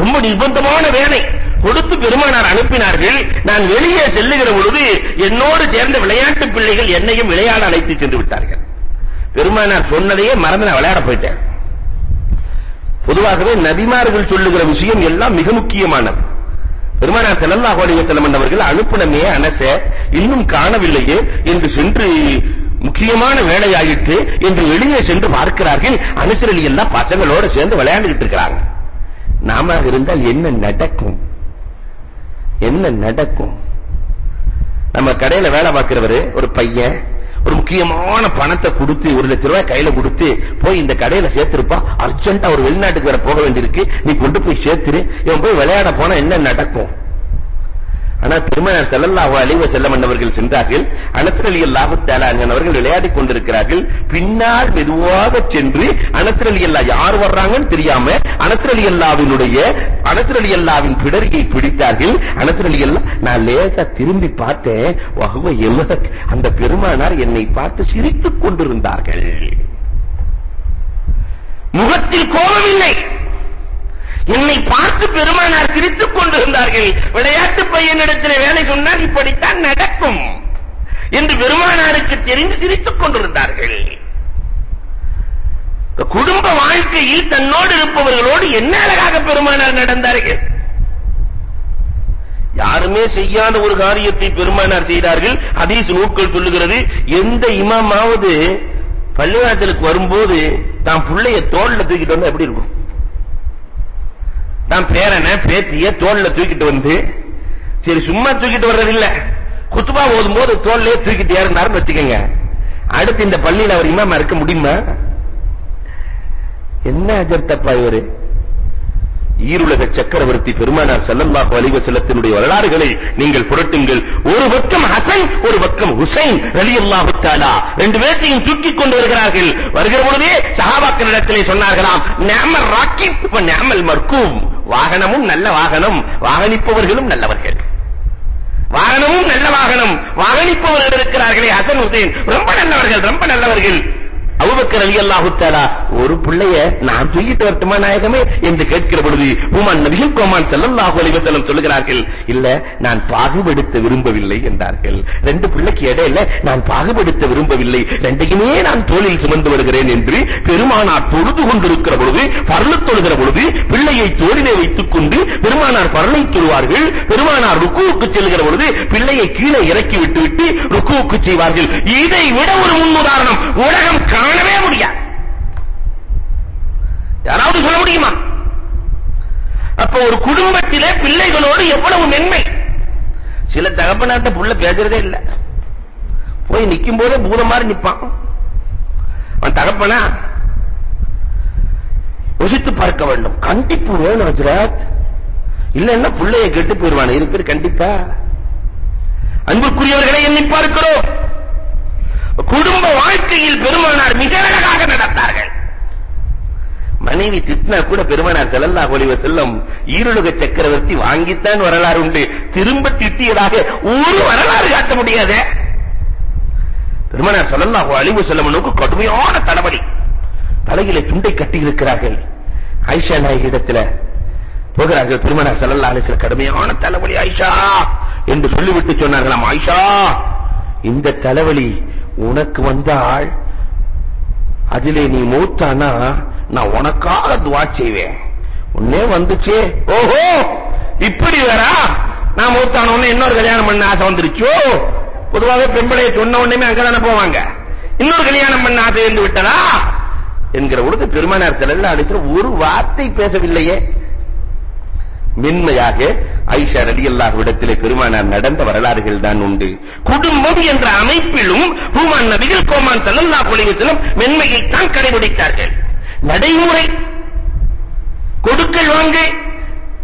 ரொம்ப நிர்பந்தமான வேலை. கொடுத்து பெருமானார் அனுப்பினார்கள். நான் வெளியே செல்லுகிற பொழுது என்னோடு சேர்ந்த விளையாட்டு பிள்ளைகள் என்னையும் விளையாட அழைத்து சென்று விட்டார்கள். பெருமானார் சொன்னதையே மறந்து நான் விளையாட போயிட்டேன். பொதுவாகவே நபிமார்கள் சொல்லுகிற விஷயம் எல்லாம் மிக முக்கியமானது. பெருமானார் ஸல்லல்லாஹு அலைஹி வஸல்லம் அவர்கள் அனுப்புனமே அனச இன்னும் காணவில்லையே என்று சென்று முக்கியமான வேலையாயிற்று என்று வெளியே சென்று பார்க்கிறார்கள். அனுசரலி எல்லாம் பசங்களோட சேர்ந்து விளையாண்டுகிட்டு இருக்கிறாங்க. நாம இருந்தால் என்ன நடக்கும்? என்ன நடக்கும்? நம்ம கடையில வேலை பார்க்கிறவரு ஒரு பையன் ஒரு முக்கியமான பணத்தை கொடுத்து ஒரு லட்சம் ரூபாய் கையில கொடுத்து போய் இந்த கடையில சேர்த்திருப்பா. அர்ஜென்ட்டா ஒரு வெளிநாட்டுக்கு வேற போக வேண்டியிருக்கு. நீ கொண்டு போய் சேர்த்துரு. இவன் போய் விளையாட போனா என்ன நடக்கும்? ஆனா பெருமானார் ஸல்லல்லாஹு அலைஹி வஸல்லம் அவர்கள் சென்றார்கள். அனஸ் ரலியல்லாஹு தஆலா அவர்கள் விளையாடிக் கொண்டிருக்கிறார்கள். பின்னால் மெதுவாக சென்று அனஸ் ரலியல்லாஹ் யார் வர்றாங்கன்னு தெரியாம அனஸ் ரலியல்லாஹ்வினுடைய அனஸ் ரலியல்லாஹ்வின் பிடரியை பிடித்தார்கள். அனஸ் ரலியல்லாஹ் நான் லேசா திரும்பி பார்த்தேன். வஹுவ யமக் அந்த பெருமானார் என்னை பார்த்து சிரித்துக் கொண்டிருந்தார்கள். முகத்தில் கோபம் இல்லை என்னை பார்த்து பெருமானார் சிரித்துக் கொண்டிருந்தார்கள். விளையாட்டு பையனிடத்தில் வேலை சொன்னால் இப்படித்தான் நடக்கும். என்று பெருமானாருக்கு தெரிந்து சிரித்துக் கொண்டிருந்தார்கள். குடும்ப வாழ்க்கையில் தன்னோடு இருப்பவர்களோடு என்ன அழகாக பெருமானார் நடந்தார்கள். யாருமே செய்யாத ஒரு காரியத்தை பெருமானார் செய்தார்கள். அதீஸ் நூக்கள் சொல்லுகிறது எந்த இமாமாவது பள்ளிவாசலுக்கு வரும்போது தான் புள்ளைய தோல்ல தூக்கிட்டு வந்தா எப்படி இருக்கும்? தான் பேரனை பேத்திய தோல்ல தூக்கிட்டு வந்து சரி சும்மா தூக்கிட்டு வர்றது இல்ல குத்துபா ஓதும் போது தோல்லே தூக்கிட்டு ஏறினாருன்னு வச்சுக்கோங்க. அடுத்து இந்த பள்ளியில அவர் இமாமா இருக்க முடியுமா? என்ன அஜர்த்தப்பா இவரு? ஈருலக சக்கரவர்த்தி பெருமானார் ஸல்லல்லாஹு அலைஹி வஸல்லத்தினுடைய வரலாறுகளை நீங்கள் புரட்டுங்கள். ஒரு பக்கம் ஹசன் ஒரு பக்கம் ஹுசைன் ரலியல்லாஹு தஆலா. ரெண்டு பேரையும் தூக்கி கொண்டு வருகிறார்கள். வருகிற பொழுதே சஹாபாக்களிடத்திலே சொன்னார்களாம் நிஅமல் ராக்கிப் வ நிஅமல் மர்கூம். வாகனமும் நல்ல வாகனம் வாகனிப்பவர்களும் நல்லவர்கள். வாகனமும் நல்ல வாகனம் வாகனிப்பவர்கள் இருக்கிறார்களே ஹசன் ஹுசைன். ரொம்ப நல்லவர்கள் ரொம்ப நல்லவர்கள். அபுபக்கர் அலி அல்லாஹு தஆலா ஒரு பிள்ளைய நான் தூக்கிட்டு வரட்டுமா நாயகமே என்று கேட்கிற பொழுது உமன் நபிகள் கோமான் ஸல்லல்லாஹு அலைஹி வஸல்லம் சொல்லுகிறார்கள் இல்ல நான் பாகுபடுத்த விரும்பவில்லை என்றார்கள். ரெண்டு பிள்ளைக்கு இடையில நான் பாகுபடுத்த விரும்பவில்லை ரெண்டையுமே நான் தோளில் சுமந்து வருகிறேன் என்று பெருமானார் தொழுது கொண்டிருக்கிற பொழுது பர்ல தொழுகிற பொழுது பிள்ளையை தோளிலே வைத்துக் கொண்டு பெருமானார் பரலை தொழுவார்கள். பெருமானார் ருக்குவுக்கு செல்கிற பொழுது பிள்ளையை கீழே இறக்கி விட்டுவிட்டு ருக்குவுக்கு செய்வார்கள். இதை விட ஒரு முன்னுதாரணம் உலகம் காணவே முடியாது. யாராவது சொல்ல முடியுமா? அப்ப ஒரு குடும்பத்திலே பிள்ளைகளோடு எவ்வளவு மென்மை. சில தகப்பனாட்ட புள்ள பேசுறதே இல்ல. போய் நிக்கும் போதே பூதம் மாதிரி நிப்பான். அவன் தகப்பனா யோசித்து பார்க்க வேண்டும். கண்டிப்பு வேணும் ஹஜ்ரத். இல்லன்னா பிள்ளைய கெட்டு போயிருவான் இருக்கிற கண்டிப்பா. அன்புக்குரியவர்களை எண்ணி பார்க்கிறோம். குடும்ப வாழ்க்கையில் பெருமானார் மிக அழகாக நடந்தார்கள். மனைவி திட்டினா கூட பெருமானார் செல்லல்லா ஒளிவ வஸல்லம் ஈருலக சக்கரவர்த்தி வாங்கித்தான் வரலாறு உண்டு. திரும்ப திட்டியதாக ஒரு வரலாறு காட்ட முடியாது. பெருமானார் ஸல்லல்லாஹு செல்லும் வஸல்லமுக்கு கடுமையான தலைவலி தலையிலே துண்டை கட்டி இருக்கிறார்கள். ஆயிஷா நாயகிடத்தில் இடத்துல போகிறார்கள் பெருமானார் செல்லல்லா அலைஹி கடுமையான தலைவலி ஆயிஷா. என்று சொல்லிவிட்டு சொன்னார்களாம் ஆயிஷா இந்த தலைவலி உனக்கு வந்தால் அதிலே நீ மூத்தானா? நான் உனக்காக துவா செய்வேன். உன்னே வந்துச்சே. ஓஹோ இப்படி வரா நான் மூத்தான உடனே இன்னொரு கல்யாணம் பண்ண ஆசை வந்துருச்சோ? பொதுவாகவே பெண்பிளைய சொன்ன உடனே அங்கதானே போவாங்க. இன்னொரு கல்யாணம் பண்ண ஆசை இருந்து விட்டதா? என்கிற பொழுது பெருமானார் தலைவர் அடிச்சு ஒரு வார்த்தை பேசவில்லையே. மென்மையாக ஐஷா ரலியல்லாஹு இடத்திலே பெருமானார் நடந்த வரலாறுகள் தான் உண்டு. குடும்பம் என்ற அமைப்பிலும் ஹூமான் நபிகள் கோமான் ஸல்லல்லாஹு அலைஹி வஸல்லம் மென்மையை தான் கடைபிடித்தார்கள். நடைமுறை கொடுக்கல் வாங்க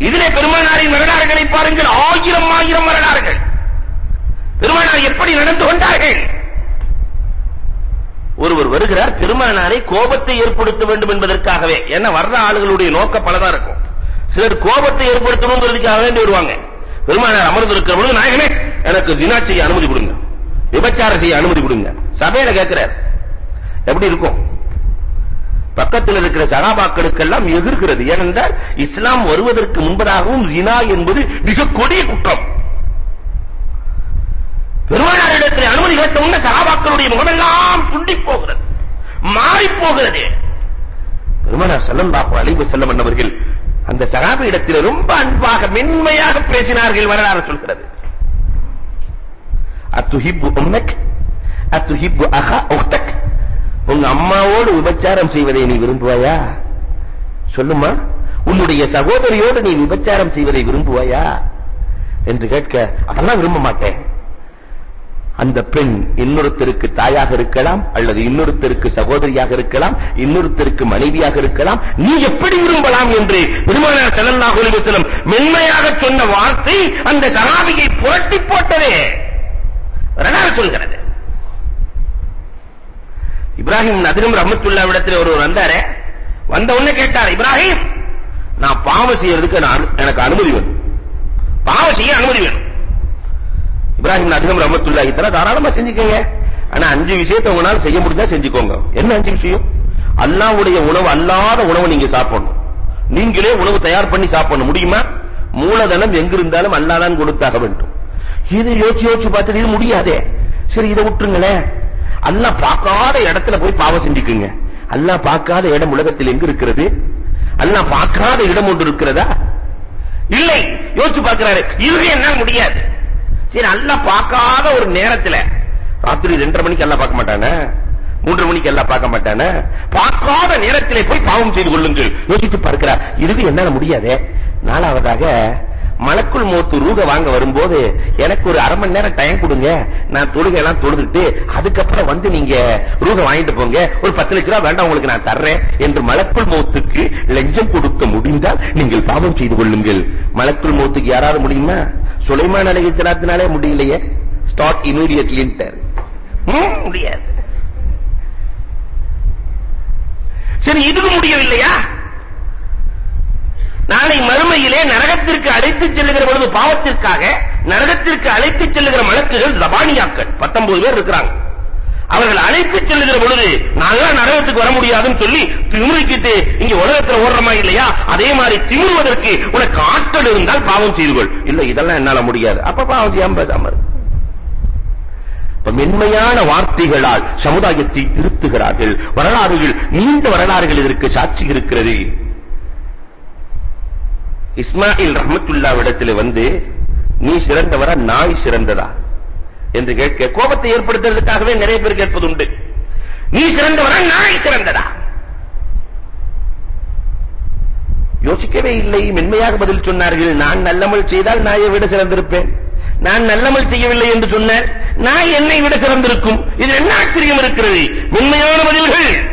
இதிலே பெருமானாரின் வரலாறுகளை பாருங்கள். ஆயிரம் ஆயிரம் வரலாறுகள். பெருமானார் எப்படி நடந்து கொண்டார்கள்? ஒருவர் வருகிறார் பெருமானாரை கோபத்தை ஏற்படுத்த வேண்டும் என்பதற்காகவே. ஏன்னா வர்ற ஆளுகளுடைய நோக்கம் பலதா இருக்கும். சிலர் கோபத்தை ஏற்படுத்தணுங்கிறதுக்காக வேண்டி வருவாங்க. பெருமானார் அமர்ந்திருக்கிற பொழுது நாயகமே எனக்கு தினா செய்ய அனுமதி கொடுங்க. விபச்சாரம் செய்ய அனுமதி கொடுங்க. சபையில கேட்கிறார். எப்படி இருக்கும்? பக்கத்தில் இருக்கிற சகாபாக்களுக்கெல்லாம் எதிர்க்கிறது. ஏனென்றால் இஸ்லாம் வருவதற்கு முன்பதாகவும் ஜினா என்பது மிக கொடிய குற்றம். பெருமானாரிடத்தில் அனுமதி கேட்ட உடனே சகாபாக்களுடைய முகமெல்லாம் சுண்டி போகிறது. மாறி போகிறது. பெருமானார் ஸல்லல்லாஹு அலைஹி வஸல்லம் அவர்கள் அந்த சகாபி இடத்தில் ரொம்ப அன்பாக மென்மையாக பேசினார்கள் வரலாறு சொல்கிறது. அத்துஹிப்பு உம்மக் அத்துஹிப்பு அஹா உக்தக் உங்க அம்மாவோடு விபச்சாரம் செய்வதை நீ விரும்புவாயா? சொல்லுமா உன்னுடைய சகோதரியோடு நீ விபச்சாரம் செய்வதை விரும்புவாயா? என்று கேட்க அதெல்லாம் விரும்ப மாட்டேன். அந்த பெண் இன்னொருத்தருக்கு தாயாக இருக்கலாம் அல்லது இன்னொருத்தருக்கு சகோதரியாக இருக்கலாம் இன்னொருத்தருக்கு மனைவியாக இருக்கலாம் நீ எப்படி விரும்பலாம் என்று பெருமானார் ஸல்லல்லாஹு அலைஹி வஸல்லம் மென்மையாக சொன்ன வார்த்தை அந்த சஹாபியை புரட்டி போட்டதே. வரலாறு சொல்கிறது. இப்ராஹிம் நதிரும் ரஹ்மத்துல்லாஹி இடத்துல ஒருவர் வந்தாரே. வந்த உடனே கேட்டார் இப்ராஹிம் நான் பாவம் செய்யறதுக்கு நான் எனக்கு அனுமதி வேணும். பாவம் செய்ய அனுமதி வேணும். இப்ராஹிம் நதிரும் ரமத்துல்லா இத்தர தாராளமா செஞ்சுக்கோங்க. ஆனா அஞ்சு விஷயத்தை உங்களால செய்ய முடிஞ்சா செஞ்சுக்கோங்க. என்ன அஞ்சு விஷயம்? அல்லாஹ்வுடைய உணவு அல்லாத உணவு நீங்க சாப்பிடணும். நீங்களே உணவு தயார் பண்ணி சாப்பிடணும். முடியுமா? மூலதனம் எங்க இருந்தாலும் அல்லாஹ் கொடுத்தாக வேண்டும். இது யோசிச்சு யோசிச்சு பார்த்துட்டு இது முடியாதே. சரி இதை விட்டுருங்களேன். அல்லாஹ் பார்க்காத இடத்துல போய் பாவம் செஞ்சுக்குங்க. அல்லாஹ் பார்க்காத இடம் உலகத்தில் எங்க இருக்கிறது? அல்லாஹ் பார்க்காத இடம் ஒன்று இருக்கிறதா? இல்லை. யோசிச்சு பார்க்கிறாரு. இது என்ன முடியாது. சரி அல்லாஹ் பார்க்காத ஒரு நேரத்துல. ராத்திரி ரெண்டரை மணிக்கு எல்லாம் பார்க்க மாட்டானே? மூன்று மணிக்கு எல்லாம் பார்க்க மாட்டானே? பார்க்காத நேரத்திலே போய் பாவம் செய்து கொள்ளுங்கள். யோசித்து பார்க்கிறார். இதுவே என்னால முடியாதே. நாலாவதாக மலக்குள் மோத்து ரூக வாங்க வரும்போது எனக்கு ஒரு அரை மணி நேரம் டைம் கொடுங்க. நான் தொழுகை எல்லாம் தொழுதுட்டு அதுக்கப்புறம் வந்து நீங்க ரூக வாங்கிட்டு போங்க. ஒரு பத்து லட்ச ரூபாய் வேண்டாம் உங்களுக்கு நான் தர்றேன் என்று மலக்குள் மோத்துக்கு லஞ்சம் கொடுக்க முடிந்தால் நீங்கள் பாவம் செய்து கொள்ளுங்கள். மலக்குள் மோத்துக்கு யாராவது முடியுமா? சுலைமான் அலைஹிஸ்ஸலாத்தினாலே முடியலையே. ஸ்டார்ட் இமீடியட்லி முடியாது. சரி இதுக்கு முடியவில்லையா? நாளை மறுமையிலே நரகத்திற்கு அழைத்துச் செல்லுகிற பொழுது பாவத்திற்காக நரகத்திற்கு அழைத்துச் செல்லுகிற மலக்குகள் ஜபானியாக்கள். 19 பேர் இருக்கிறாங்க. அவர்கள் அழைத்துச் செல்லுகிற பொழுது நாங்களாம் நரகத்துக்கு வர முடியாதுன்னு சொல்லி திமிரிக்கிட்டு இங்க உலகத்துல ஓடுறமா இல்லையா? அதே மாதிரி திமிருவதற்கு உனக்கு ஆற்றல் இருந்தால் பாவம் செய்து கொள். இல்ல இதெல்லாம் என்னால முடியாது. அப்ப பாவம் செய்யாம பேசாம இப்ப மென்மையான வார்த்தைகளால் சமுதாயத்தை திருத்துகிறார்கள். வரலாறுகள் நீண்ட வரலாறுகள் இதற்கு சாட்சி இருக்கிறது. இஸ்மாயில் ரஹமத்துல்லா இடத்துல வந்து நீ சிறந்தவரா நாய் சிறந்ததா? என்று கேட்க கோபத்தை ஏற்படுத்துறதுக்காகவே நிறைய பேர் கேட்பது உண்டு நீ சிறந்தவரா நாய் சிறந்ததா? யோசிக்கவே இல்லை. மென்மையாக பதில் சொன்னார்கள். நான் நல்லமல் செய்தால் நாயை விட சிறந்திருப்பேன். நான் நல்லமல் செய்யவில்லை என்று சொன்னால் நாய் என்னை விட சிறந்திருக்கும். இது என்ன ஆச்சரியம் இருக்கிறது? மென்மையான பதில்கள்.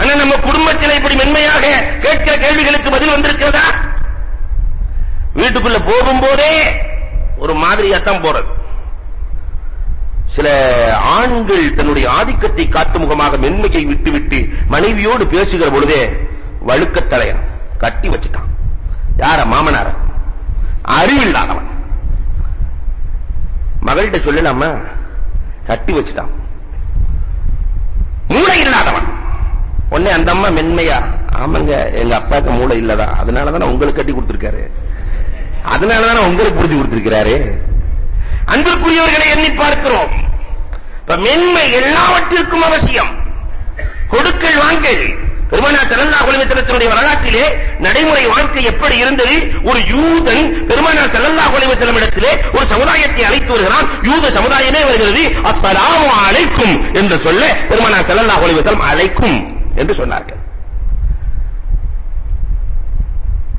ஆனா நம்ம குடும்பத்தில் இப்படி மென்மையாக கேட்கிற கேள்விகளுக்கு பதில் வந்திருக்கிறதா? வீட்டுக்குள்ள போகும்போதே ஒரு மாதிரியாத்தான் போறது. சில ஆண்கள் தன்னுடைய ஆதிக்கத்தை காட்டும் முகமாக மென்மையை விட்டுவிட்டு மனைவியோடு பேசுகிற பொழுதே வழுக்கத்தலையன் கட்டி வச்சுட்டான். யார? மாமனார. அறிவில்லாதவன். மகள்கிட்ட சொல்லலாமா? கட்டி வச்சுட்டான். மூளை இல்லாதவன். உடனே அந்த அம்மா மென்மையா? ஆமாங்க எங்க அப்பாக்கு மூளை இல்லதா அதனால தானே உங்களுக்கு கட்டி கொடுத்திருக்காரு. அதனால தானே உங்களுக்கு புரிஞ்சு கொடுத்திருக்கிறாரு. அன்பிற்குரியவர்களை எண்ணி பார்க்கிறோம். இப்ப மென்மை எல்லாவற்றிற்கும் அவசியம். கொடுக்கல் வாங்கல் பெருமானார் ஸல்லல்லாஹு அலைஹி வரலாற்றிலே நடைமுறை வாழ்க்கை எப்படி இருந்தது? ஒரு யூதன் பெருமானார் ஸல்லல்லாஹு அலைஹி இடத்திலே ஒரு சமுதாயத்தை அழைத்து வருகிறான். யூத சமுதாயமே வருகிறது. அஸ்ஸலாமு அலைக்கும் என்று சொல்ல பெருமானார் ஸல்லல்லாஹு அலைஹி அழைக்கும். என்று சொன்னார்கள்.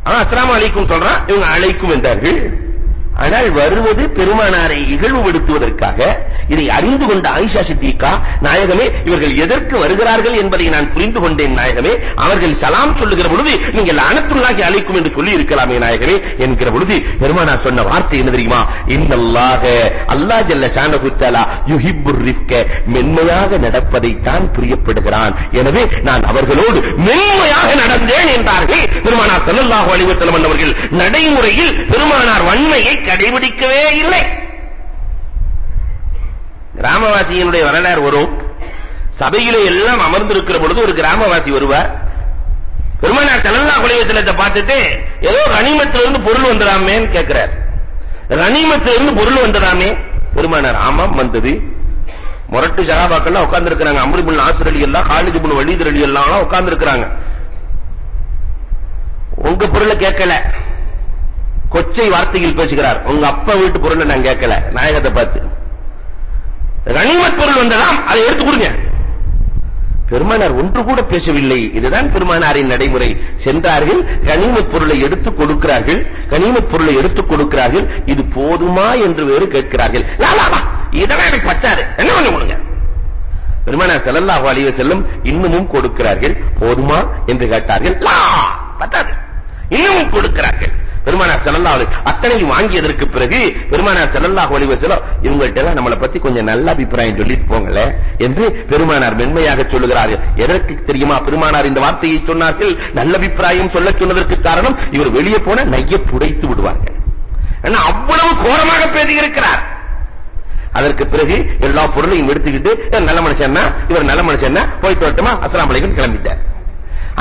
ஆனா அஸ்லாம் அலைக்கும் சொல்றான் இவங்க அழைக்கும் என்றார்கள். ஆனால் வருவது பெருமானாரை இகழ்வுபடுத்துவதற்காக. இதை அறிந்து கொண்ட ஆயிஷா சித்திகா நாயகமே இவர்கள் எதற்கு வருகிறார்கள் என்பதை நான் புரிந்து கொண்டேன் நாயகமே. அவர்கள் சலாம் சொல்லுகிற பொழுது நீங்கள் அனத்துள்ளாகி அழைக்கும் என்று சொல்லி இருக்கலாமே நாயகமே என்கிற பொழுது பெருமானார் சொன்ன வார்த்தை என்ன தெரியுமா? இன்னல்லாக அல்லாஹ் ஜல்ல ஷானஹு தஆலா யுஹிப்புர் ரிஃப்க மென்மையாக நடப்பதை தான் பிரியப்படுகிறான். எனவே நான் அவர்களோடு மென்மையாக நடந்தேன் என்றார்கள். பெருமானார் ஸல்லல்லாஹு அலைஹி வஸல்லம் அவர்கள் நடைமுறையில் பெருமானார் வன்மையை கடைபிடிக்கவே இல்லை. கிராமவாசியினுடைய வரலாறு வரும். சபையிலே எல்லாம் அமர்ந்திருக்கிற பொழுது ஒரு கிராமவாசி வருவார். பெருமானார் ஸல்லல்லாஹு அலைஹி வஸல்லத்தை பார்த்துட்டு ஏதோ கனிமத்துல இருந்து பொருள் வந்ததாமேன்னு கேட்கிறார். கனிமத்துல இருந்து பொருள் வந்ததாமே. பெருமானார் ஆமாம் வந்தது. முரட்டு சகாபாக்கள்லாம் உட்கார்ந்து இருக்காங்க அம்ரு இப்னு ஆசிர் அலி எல்லாம் காலிது இப்னு வலீத் அலி எல்லாம் உட்கார்ந்துருக்கிறாங்க. உங்க பொருளை கேட்கல. கொச்சை வார்த்தையில் பேசுகிறார். உங்க அப்பா வீட்டு பொருளை நான் கேட்கல. நாயகத்தை பார்த்து. கனிமத் பொருள் வந்ததாம் அதை எடுத்து கொடுங்க. பெருமானார் ஒன்று கூட பேசவில்லை. இதுதான் பெருமானாரின் நடைமுறை. சென்றார்கள் கனிமப் பொருளை எடுத்து கொடுக்கிறார்கள். கனிமப் பொருளை எடுத்து கொடுக்கிறார்கள். இது போதுமா என்று வேறு கேட்கிறார்கள். இதெல்லாம் எனக்கு பத்தாது. என்ன பண்ண கொடுங்க பெருமானார் செல்லல்லாஹு அலைஹி செல்லும் இன்னமும் கொடுக்கிறார்கள். போதுமா என்று கேட்டார்கள். பத்தாது. இன்னமும் கொடுக்கிறார்கள். பெருமானார் ஸல்லல்லாஹு அலைஹி அத்தனையும் வாங்கியதற்கு பிறகு பெருமானார் ஸல்லல்லாஹு அலைஹி வஸல்லம் இவங்கள்ட்ட எல்லாம் நம்மளை பத்தி கொஞ்சம் நல்ல அபிப்பிராயம் சொல்லிட்டு போங்களே என்று பெருமானார் மென்மையாக சொல்லுகிறார்கள். எதற்கு தெரியுமா பெருமானார் இந்த வார்த்தையை சொன்னார்கள்? நல்ல அபிப்பிராயம் சொல்ல சொன்னதற்கு காரணம் இவர் வெளியே போன நைய புடைத்து விடுவார்கள். ஏன்னா அவ்வளவு கோரமாக பேசியிருக்கிறார். அதற்கு பிறகு எல்லா பொருளையும் எடுத்துக்கிட்டு நல்ல மனுஷன்னா? இவர் நல்ல மனுஷன்னா? போயிட்டு வரட்டுமா அஸ்லாம் அலைக்கும் கிளம்பிட்டார்.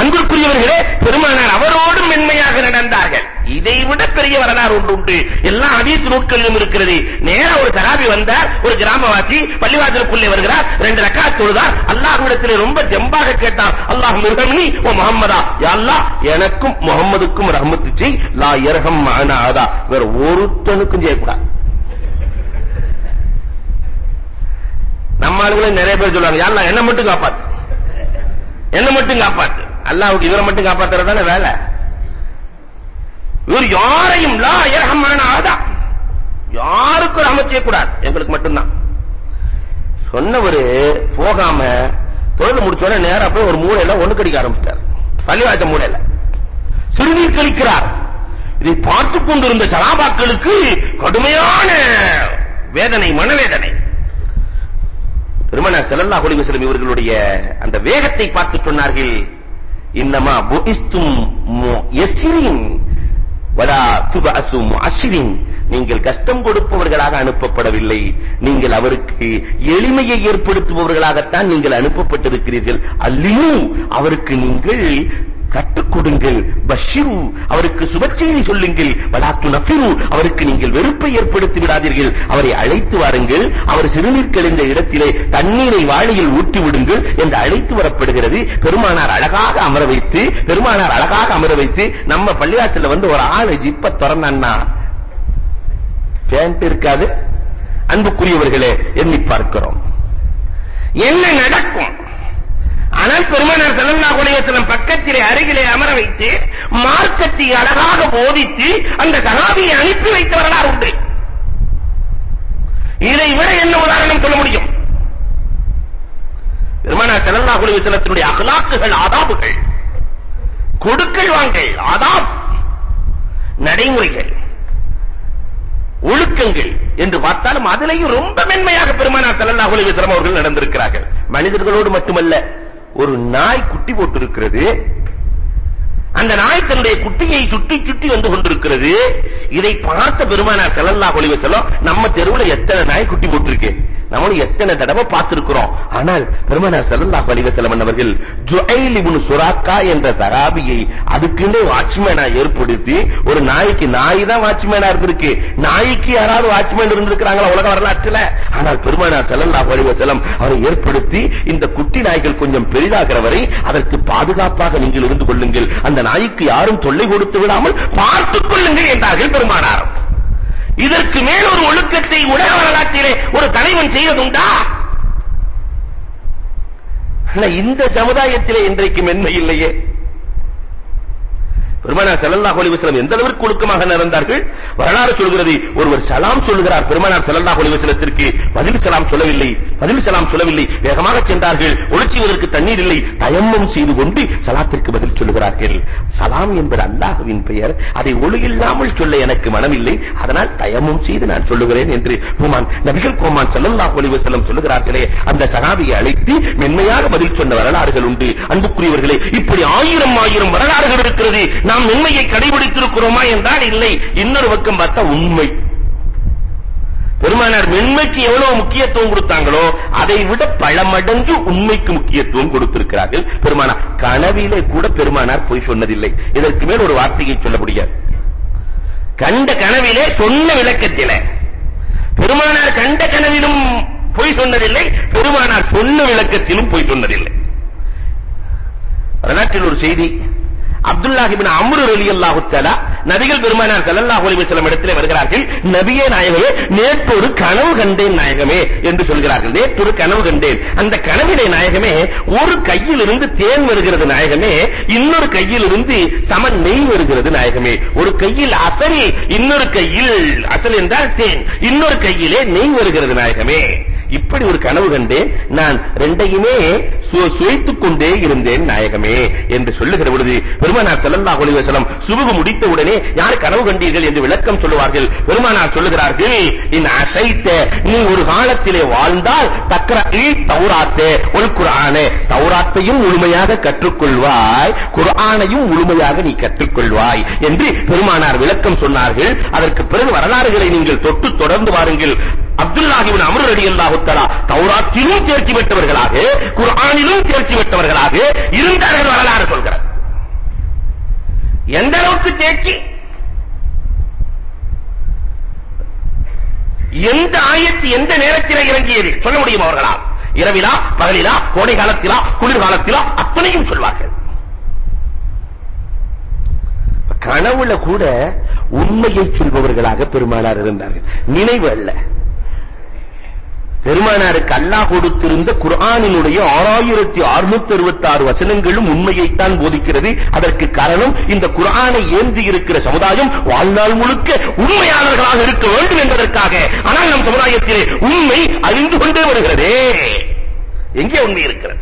அன்புக்குரியவர்களே பெருமானார் அவரோடு மென்மையாக நடந்தார்கள். இதை விட பெரிய வரலாறு ஒன்று உண்டு. எல்லா ஹதீஸ் நூட்களிலும் இருக்கிறது. நேரா ஒரு சகாபி வந்தார் ஒரு கிராமவாசி பள்ளிவாசலுக்குள்ளே வருகிறார் ரெண்டு ரக்காத் தொழுதார். அல்லாஹ்விடத்திலே ரொம்ப ஜெம்பாக கேட்டார் அல்லாஹ் மிர்ஹம்னி ஓ முஹம்மதா யா அல்லாஹ் எனக்கும் முஹம்மதுக்கும் ரஹ்மத்து செய் லா யர்ஹம் மஅனா அதா வேற ஒருத்தனுக்கும் செய்யக்கூடாது. நம்ம ஆளுங்களும் நிறைய பேர் சொல்லுவாங்க யா அல்லாஹ் என்ன மட்டும் காப்பாத்து. என்ன மட்டும் காப்பாத்து. அல்லாவுக்கு இவரை மட்டும் காப்பாத்துறது தானே வேலை? இவர் யாரையும் லா ஆதா யாருக்கும் ரஹமத் செய்யக்கூடாது. எங்களுக்கு மட்டும்தான். சொன்னவரு போகாம தொழில் முடிச்சோட நேரா போய் ஒரு மூலையில ஒண்ணு கடிக்க ஆரம்பிச்சிட்டார். பள்ளிவாச மூலையில. சிறுநீர் கழிக்கிறார். இதை பார்த்து கொண்டிருந்த சலாபாக்களுக்கு கடுமையான வேதனை மனவேதனை. பெருமனார் செல்லல்லா அலைஹி இவர்களுடைய அந்த வேகத்தை பார்த்து சொன்னார்கள். இன்னமா புஇஸ்தும் முயஸ்ஸிரின் வலா துபஅசு முஅஸ்ஸிரின் நீங்கள் கஷ்டம் கொடுப்பவர்களாக அனுப்பப்படவில்லை. நீங்கள் அவருக்கு எளிமையை ஏற்படுத்துபவர்களாகத்தான் நீங்கள் அனுப்பப்பட்டிருக்கிறீர்கள். அல்லியும் அவருக்கு நீங்கள் கற்றுக் கொடுங்கள் பஷிரு அவருக்கு சுபச்செய்தி சொல்லுங்கள். வலாத்து நஃபிரு அவருக்கு நீங்கள் வெறுப்பை ஏற்படுத்தி விடாதீர்கள். அவரை அழைத்து வாருங்கள். அவர் சிறுநீர் கழிந்த இடத்திலே தண்ணீரை வாளியில் ஊற்றி விடுங்கள் என்று அழைத்து வரப்படுகிறது. பெருமானார் அழகாக அமர வைத்து பெருமானார் அழகாக அமர வைத்து நம்ம பள்ளிவாசல்ல வந்து ஒரு ஆளு ஜிப்ப திறந்தான்னா? பேண்ட் இருக்காது? அன்புக்குரியவர்களே எண்ணி பார்க்கிறோம். என்ன நடக்கும்? ஆனால் பெருமானார் ஸல்லல்லாஹு அலைஹி வஸல்லம் பக்கத்திலே அருகிலே அமர வைத்து மார்க்கத்தை அழகாக போதித்து அந்த சஹாபியை அனுப்பி வைத்த வரலாறு உண்டு. இதை விட என்ன உதாரணம் சொல்ல முடியும்? பெருமானார் பெருமானார் ஸல்லல்லாஹு அலைஹி வஸல்லத்தினுடைய அகலாக்குகள் ஆதாபுகள். கொடுக்கல் வாங்கல் ஆதாப் நடைமுறைகள் ஒழுக்கங்கள் என்று பார்த்தாலும் அதிலேயும் ரொம்ப மென்மையாக பெருமானார் ஸல்லல்லாஹு அலைஹி வஸல்லம் அவர்கள் நடந்திருக்கிறார்கள். மனிதர்களோடு மட்டுமல்ல ஒரு நாய் குட்டி போட்டிருக்கிறது. அந்த நாய் தன்னுடைய குட்டியை சுற்றி சுற்றி வந்து கொண்டிருக்கிறது. இதை பார்த்த பெருமானார் ஸல்லல்லாஹு அலைஹி வஸல்லம் நம்ம தெருவுல எத்தனை நாய் குட்டி போட்டிருக்கு? நம்மளும் எத்தனை தடவை பார்த்திருக்கிறோம். ஆனால் பெருமனார் ஸல்லல்லாஹு அலைஹி வஸல்லம் அவர்கள் ஜுஐல் இப்னு சுராக்கா என்ற சஹாபியை அதுக்குன்னே வாட்ச்மேனா ஏற்படுத்தி ஒரு நாய்க்கு நாய் தான் வாட்ச்மேனா இருந்திருக்கு. நாய்க்கு யாராவது வாட்ச்மேன் இருந்திருக்காங்களா உலக வரலாற்றுல? ஆனால் பெருமானார் ஸல்லல்லாஹு அலைஹி வஸல்லம் அவரை ஏற்படுத்தி இந்த குட்டி நாய்கள் கொஞ்சம் பெரிதாகிற வரை அதற்கு பாதுகாப்பாக நீங்கள் இருந்து கொள்ளுங்கள். அந்த நாய்க்கு யாரும் தொல்லை கொடுத்து விடாமல் பார்த்துக் கொள்ளுங்கள் என்றார்கள் பெருமானார். இதற்கு மேல் ஒரு ஒழுக்கத்தை உலக வரலாற்றிலே ஒரு தலைவன் செய்வதுண்டா இந்த சமுதாயத்திலே இன்றைக்கு மென்மை இல்லையே. பெருமானார் ஸல்லல்லாஹு அலைஹி வஸல்லம் எந்த அளவிற்கு ஒழுக்கமாக நடந்தார்கள்? வரலாறு சொல்கிறது ஒருவர் சலாம் சொல்லுகிறார். பெருமானார் ஸல்லல்லாஹு அலைஹி வஸல்லத்திற்கு பதில் சலாம் சொல்லவில்லை பதில் சலாம் சொல்லவில்லை. வேகமாக சென்றார்கள் ஒளிச்சுவதற்கு தண்ணீர் இல்லை. தயம்மம் செய்து கொண்டு சலாத்திற்கு பதில் சொல்லுகிறார்கள். சலாம் என்பது அல்லாஹ்வின் பெயர். அதை ஒளி இல்லாமல் சொல்ல எனக்கு மனமில்லை. அதனால் தயமும் செய்து நான் சொல்லுகிறேன் என்று குமான் நபிகள் கோமான் ஸல்லல்லாஹு அலைஹி வஸல்லம் சொல்லுகிறார்களே அந்த சஹாபியை அழைத்து மென்மையாக பதில் சொன்ன வரலாறுகள் உண்டு. அன்புக்குரியவர்களே இப்படி ஆயிரம் ஆயிரம் வரலாறுகள் இருக்கிறது. நாம் உண்மையை கடைபிடித்திருக்கிறோமா என்றால் இல்லை. இன்னொரு பக்கம் பார்த்தா உண்மை. பெருமானார் மென்மைக்கு எவ்வளவு முக்கியத்துவம் கொடுத்தாங்களோ அதை விட பல மடங்கு உண்மைக்கு முக்கியத்துவம் கொடுத்திருக்கிறார்கள் பெருமானார். கனவிலே கூட பெருமானார் போய் சொன்னதில்லை. இதற்கு மேல் ஒரு வார்த்தையை சொல்ல முடியாது. கண்ட கனவிலே சொன்ன விளக்கத்திலே. பெருமானார் கண்ட கனவிலும் பொய் சொன்னதில்லை பெருமானார் சொன்ன விளக்கத்திலும் பொய் சொன்னதில்லை. வரலாற்றில் ஒரு செய்தி. அப்துல்லாஹ் இப்னு அம்ரு ரலியல்லாஹு தஆலா நபிகள் பெருமானார் ஸல்லல்லாஹு அலைஹி வஸல்லம் இடத்திலே வருகிறார்கள் நபியே நாயகமே நேற்று ஒரு கனவு கண்டேன் நாயகமே என்று சொல்கிறார்கள். நேற்று ஒரு கனவு கண்டேன். அந்த கனவிலே நாயகமே ஒரு கையில் இருந்து தேன் வருகிறது நாயகமே இன்னொரு கையில் இருந்து சம நெய் வருகிறது நாயகமே. ஒரு கையில் அசல் இன்னொரு கையில் அசல் என்றால் தேன். இன்னொரு கையிலே நெய் வருகிறது நாயகமே. இப்படி ஒரு கனவு கண்டேன். நான் ரெண்டையுமே சுவைத்துக் கொண்டே இருந்தேன் நாயகமே என்று சொல்லுகிற பொழுது பெருமானார் ஸல்லல்லாஹு அலைஹி வஸல்லம் சுபுகு முடித்த உடனே யார் கனவு கண்டீர்கள்? என்று விளக்கம் சொல்லுவார்கள். பெருமானார் சொல்லுகிறார்கள் இந்த அசைத்த நீ ஒரு காலத்திலே வாழ்ந்தால் தக்ரஈ தௌராத்தே ஒல் குர்ஆனே தௌராத்தையும் முழுமையாக கற்றுக்கொள்வாய் குர்ஆனையும் முழுமையாக நீ கற்றுக்கொள்வாய் என்று பெருமானார் விளக்கம் சொன்னார்கள். அதற்கு பிறகு வரலாறுகளை நீங்கள் தொட்டு தொடர்ந்து வாருங்கள். அப்துல்லாஹிபின் அமர் அம்ர் ரலியல்லாஹு தௌராத்திலும் தேர்ச்சி பெற்றவர்களாக குர்ஆனிலும் தேர்ச்சி பெற்றவர்களாக இருந்தார்கள் வரலாறு சொல்கிறார் எந்த அளவுக்கு தேர்ச்சி? எந்த ஆயத்து எந்த நேரத்தில் இறங்கியது? சொல்ல முடியும் அவர்களால் இரவிலா பகலிலா கோடை காலத்திலா குளிர் காலத்திலா? அத்தனையும் சொல்வார்கள். கனவுல கூட உண்மையை சொல்பவர்களாக பெருமானார் இருந்தார்கள். நினைவு அல்ல. பெருமானாருக்கு அல்லாஹ் கொடுத்திருந்த குர்ஆனினுடைய 6666 வசனங்களும் உண்மையைத்தான் போதிக்கிறது. அதற்கு காரணம் இந்த குர்ஆனை ஏந்தி இருக்கிற சமுதாயம் வாழ்நாள் முழுக்க உண்மையாளர்களாக இருக்க வேண்டும் என்பதற்காக. ஆனால் நம் சமுதாயத்திலே உண்மை அழிந்து கொண்டே வருகிறதே. எங்கே உண்மை இருக்கிறது?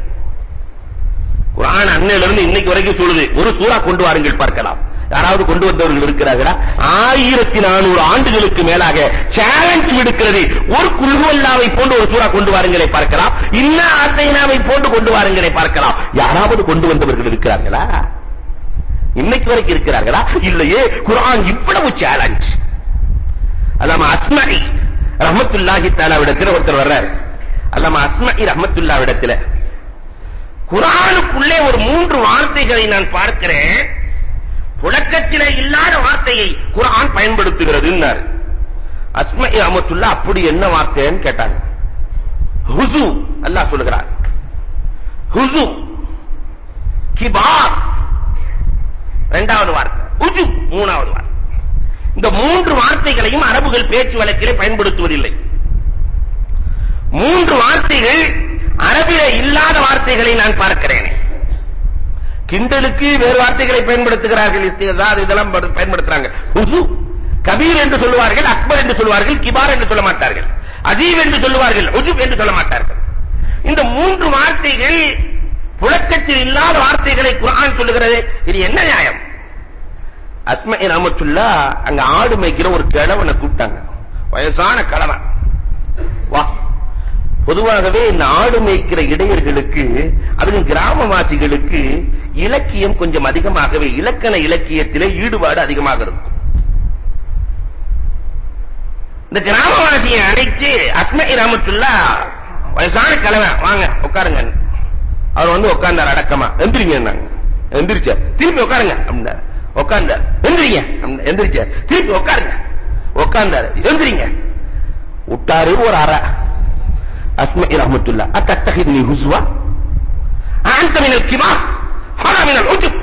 குர்ஆன் அன்னையிலிருந்து இன்னைக்கு வரைக்கும் சொல்லுது ஒரு சூரா கொண்டு வாருங்கள் பார்க்கலாம். யாராவது கொண்டு வந்தவர்கள் இருக்கிறார்களா? ஆயிரத்தி நானூறு ஆண்டுகளுக்கு மேலாக சேலஞ்ச் விடுக்கிறது. ஒரு குல்ஹுவல்லாவை போன்று ஒரு சூறா கொண்டு வாருங்களை பார்க்கலாம். இன்ன ஆசைனாவை போன்று கொண்டு வாருங்களை பார்க்கலாம். யாராவது கொண்டு வந்தவர்கள் இருக்கிறார்களா? இன்னைக்கு வரைக்கும் இருக்கிறார்களா? இல்லையே குர்ஆன் இவ்வளவு சேலஞ்ச் அல்லாம அஸ்மஇ ரஹ்மத்துல்லாஹி தஆலா இடத்துல ஒருத்தர் வர்றார். அல்லாம அஸ்மஇ ரஹ்மத்துல்லாஹ் இடத்துல குர்ஆனுக்குள்ளே ஒரு மூன்று வார்த்தைகளை நான் பார்க்கிறேன். புழக்கத்திலே இல்லாத வார்த்தையை குர்ஆன் பயன்படுத்துகிறதுன்னார். அஸ்மஇ ரஹ்மத்துல்லாஹ் அப்படி என்ன வார்த்தைன்னு கேட்டாங்க. ஹுசு அல்லாஹ் சொல்லுகிறார். ஹுசு கிபார். இரண்டாவது வார்த்தை ஹுசு மூணாவது வார்த்தை. இந்த மூன்று வார்த்தைகளையும் அரபுகள் பேச்சு வழக்கிலே பயன்படுத்துவதில்லை. மூன்று வார்த்தைகள் அரபிலே இல்லாத வார்த்தைகளை நான் பார்க்கிறேன். கிண்டலுக்கு வேறு வார்த்தைகளை பயன்படுத்துகிறார்கள் இஸ்திகசாத் இதெல்லாம் பயன்படுத்துறாங்க. உசு கபீர் என்று சொல்லுவார்கள் அக்பர் என்று சொல்லுவார்கள் கிபார் என்று சொல்ல மாட்டார்கள். அஜீப் என்று சொல்லுவார்கள் உஜுப் என்று சொல்ல மாட்டார்கள். இந்த மூன்று வார்த்தைகள் புழக்கத்தில் இல்லாத வார்த்தைகளை குரான் சொல்லுகிறது. இது என்ன நியாயம்? அஸ்மை ரஹமத்துல்லா அங்க ஆடு மேய்க்கிற ஒரு கிழவனை கூப்பிட்டாங்க. வயசான கிழவன். வா. பொதுவாகவே இந்த ஆடு மேய்க்கிற இடையர்களுக்கு அதுவும் கிராமவாசிகளுக்கு இலக்கியம் கொஞ்சம் அதிகமாகவே இலக்கண இலக்கியத்திலே ஈடுபாடு அதிகமாக இருக்கும். இந்த கிராமவாசியை அழைத்து அஸ்மை ரஹமத்துல்லா வயசான கலவை வாங்க உட்காருங்க. அவர் வந்து உட்கார்ந்தார் அடக்கமா. எந்திரிங்க எந்திரிச்ச திருப்பி உட்காருங்க. அப்படின்னா உட்கார்ந்தார். எந்திரிங்க. எந்திரிச்ச திருப்பி உட்காருங்க. உட்கார்ந்தார். எந்திரிங்க. விட்டாரு ஒரு அரை அஸ்மை ரஹமத்துல்லா அத்தத்தஹிதுனி ஹுஸ்வா? அன்த மினல் கிபார்? ஹனா உஜு உஜுப்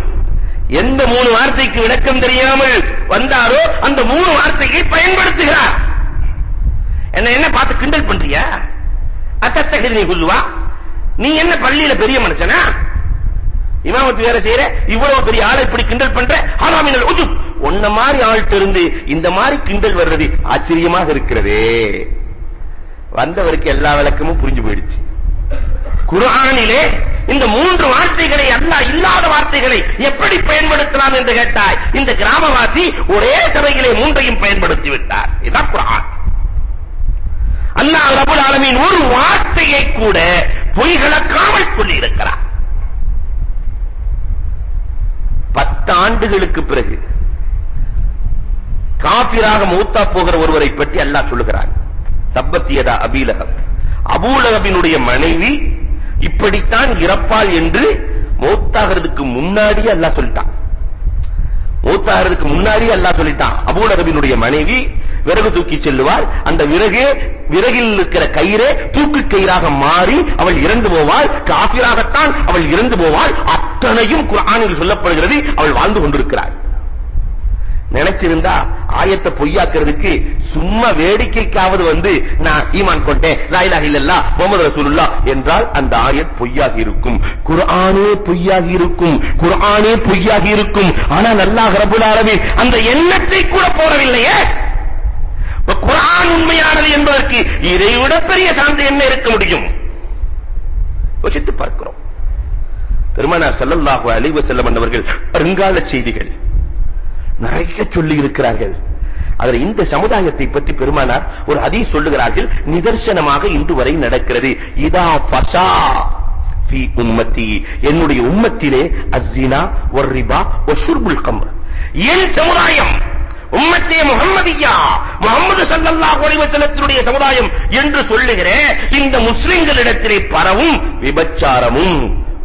எந்த மூணு வார்த்தைக்கு விளக்கம் தெரியாமல் வந்தாரோ அந்த மூணு வார்த்தையை பயன்படுத்துகிறார். என்ன என்ன பார்த்து கிண்டல் பண்றியா? அத்தத்தகிரி குல்வா நீ என்ன பள்ளியில பெரிய மனுஷனா? இமாமத்து வேற செய்யற இவ்வளவு பெரிய ஆளை இப்படி கிண்டல் பண்ற? ஹனா உஜு உஜுப் உன்ன மாதிரி ஆள்கிட்ட இருந்து இந்த மாதிரி கிண்டல் வர்றது ஆச்சரியமாக இருக்கிறதே. வந்தவருக்கு எல்லா விளக்கமும் புரிஞ்சு போயிடுச்சு. குர்ஆனிலே இந்த மூன்று வார்த்தைகளை அல்லாஹ் இல்லாத வார்த்தைகளை எப்படி பயன்படுத்தலாம் என்று கேட்டாய்? இந்த கிராமவாசி ஒரே சபையிலே மூன்றையும் பயன்படுத்தி விட்டார் இதான் குர்ஆன். அல்லாஹ் ரப்பல் ஆலமீன் ஒரு வார்த்தையை கூட பொய்களக்காமல் சொல்லி இருக்கிறார் பத்து ஆண்டுகளுக்கு பிறகு காபிராக மூத்தா போகிற ஒருவரை பற்றி அல்லாஹ் சொல்லுகிறான். தப்பத்தியதா அபீலகம். அபூலகபினுடைய மனைவி இப்படித்தான் இறப்பாள் என்று மௌத்தாகிறதுக்கு முன்னாடி அல்லாஹ் சொல்லிட்டான். மௌத்தாகிறதுக்கு முன்னாடி அல்லாஹ் சொல்லிட்டான். அபூலகபினுடைய மனைவி விறகு தூக்கி செல்லுவாள். அந்த விறகு விறகில் இருக்கிற கயிறே தூக்கு கயிறாக மாறி அவள் இறந்து போவாள். காபிராகத்தான் அவள் இறந்து போவாள். அத்தனையும் குரானில் சொல்லப்படுகிறது. அவள் வாழ்ந்து கொண்டிருக்கிறாள். நினைச்சிருந்தா ஆயத்தை பொய்யாக்குறதுக்கு சும்மா வேடிக்கைக்காவது வந்து நான் ஈமான் கொண்டேன். லாயிலா இல்லல்லா முகமது ரசூலுல்லா என்றால் அந்த ஆயத் பொய்யாகி இருக்கும். குர்ஆனே பொய்யாகி இருக்கும். குர்ஆனே பொய்யாகி இருக்கும். ஆனா அல்லாஹ் ரப்பல் ஆலமீன் அந்த எண்ணத்தை கூட போடவில்லையே. குர்ஆன் உண்மையானது என்பதற்கு இதைவிட பெரிய சான்று என்ன இருக்க முடியும்? யோசித்து பார்க்கிறோம். பெருமானார் சல்லல்லாஹு அலைஹி வஸல்லம் அவர்கள் பெருங்கால செய்திகள் நிறைய சொல்லி இருக்கிறார்கள். அதில் இந்த சமுதாயத்தை பற்றி பெருமானார் ஒரு ஹதீஸ் சொல்லுகிறார்கள் நிதர்சனமாக இன்று வரை நடக்கிறது. இதா ஃபஷா ஃபி உம்மத்தி. என்னுடைய உம்மத்திலே அஸ்ஸினா ஒரு வஷுர்புல் கம்ர் என் சமுதாயம்? உம்மத்தே முகம்மதியா முகமது ஸல்லல்லாஹு அலைஹி வஸல்லத்தினுடைய சமுதாயம் என்று சொல்லுகிற இந்த முஸ்லிம்களிடத்திலே பரவும் விபச்சாரமும்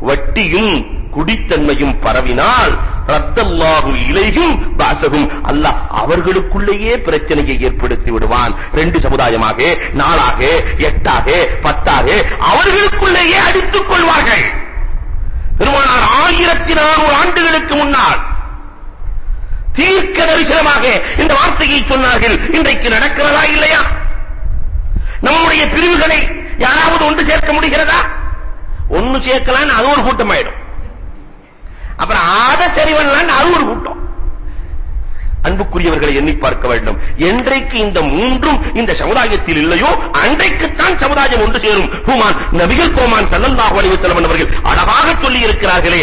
வட்டியும் குடித்தன்மையும் பரவினால் ரத்தல்லாஹு இலையும் பாசகும் அல்லாஹ் அவர்களுக்குள்ளேயே பிரச்சனையை ஏற்படுத்தி விடுவான். ரெண்டு சமுதாயமாக நாளாக எட்டாக பத்தாக அவர்களுக்குள்ளேயே அடித்துக் கொள்வார்கள். பெருமானார் ஆயிரத்தி நானூறு ஆண்டுகளுக்கு முன்னால் தீர்க்க தரிசனமாக இந்த வார்த்தையை சொன்னார்கள். இன்றைக்கு நடக்கிறதா இல்லையா? நம்முடைய பிரிவுகளை யாராவது ஒன்று சேர்க்க முடிகிறதா? ஒன்னு சேர்க்கலாம் அது ஒரு கூட்டம் ஆயிடும் அப்புறம் ஆத செறிவன்லாம் அது ஒரு கூட்டம் அன்புக்குரியவர்களை எண்ணி பார்க்க வேண்டும். என்றைக்கு இந்த மூன்றும் இந்த சமுதாயத்தில் இல்லையோ அன்றைக்குத்தான் சமுதாயம் ஒன்று சேரும். ஹுமான் நபிகள் கோமான் சல்லல்லாஹு அலைஹி வஸல்லம் அவர்கள் அழகாக சொல்லி இருக்கிறார்களே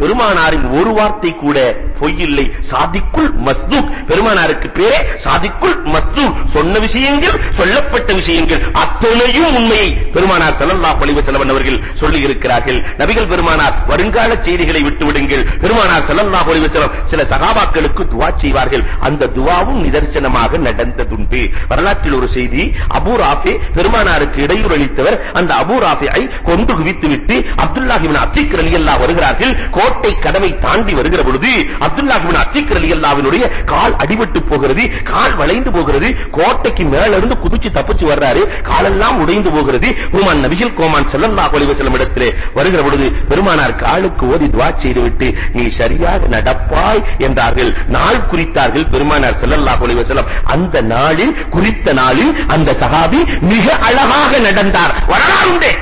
பெருமானாரின் ஒரு வார்த்தை கூட பொய் இல்லை சாதிக்குள் மஸ்தூக். பெருமானாருக்கு பேரே சாதிக்குள் மஸ்தூக். சொன்ன விஷயங்கள் சொல்லப்பட்ட விஷயங்கள் அத்தனையும் உண்மையை பெருமானார் ஸல்லல்லாஹு அலைஹி வஸல்லம் அவர்கள் சொல்லி இருக்கிறார்கள் நபிகள் பெருமானார் வருங்கால செய்திகளை விட்டு விடுங்கள் பெருமானார் ஸல்லல்லாஹு அலைஹி வஸல்லம் சில சகாபாக்களுக்கு துஆ செய்வார்கள். அந்த துஆவும் நிதர்சனமாக நடந்ததுண்டு. வரலாற்றில் ஒரு செய்தி அபூ ராஃபி பெருமானாருக்கு இடையூறு அளித்தவர். அந்த அபூ ராஃபியை கொன்று குவித்து விட்டு அப்துல்லாஹ் இப்னு அத்தீக் ரலியல்லாஹு வருகிறார்கள். கோட்டை கதவை தாண்டி வருகிற பொழுது அப்துல்லாஹ் இப்னு அத்தீக் ரலியல்லாஹுவினுடைய கால் அடிபட்டு போகிறது கால் வளைந்து போகிறது கோட்டைக்கு மேல இருந்து குதிச்சு தப்பிச்சு வர்றாரு காலெல்லாம் உடைந்து போகிறது. உமான் நபிகள் கோமான் ஸல்லல்லாஹு அலைஹி வஸல்லம் இடத்திலே வருகிற பொழுது பெருமானார் காலுக்கு ஓதி துஆ செய்துவிட்டு நீ சரியாக நடப்பாய் என்றார்கள். நாள் குறித்தார்கள் பெருமானார் ஸல்லல்லாஹு அலைஹி வஸல்லம். அந்த நாளில் குறித்த நாளில் அந்த சஹாபி மிக அழகாக நடந்தார். வரலாறு உண்டு.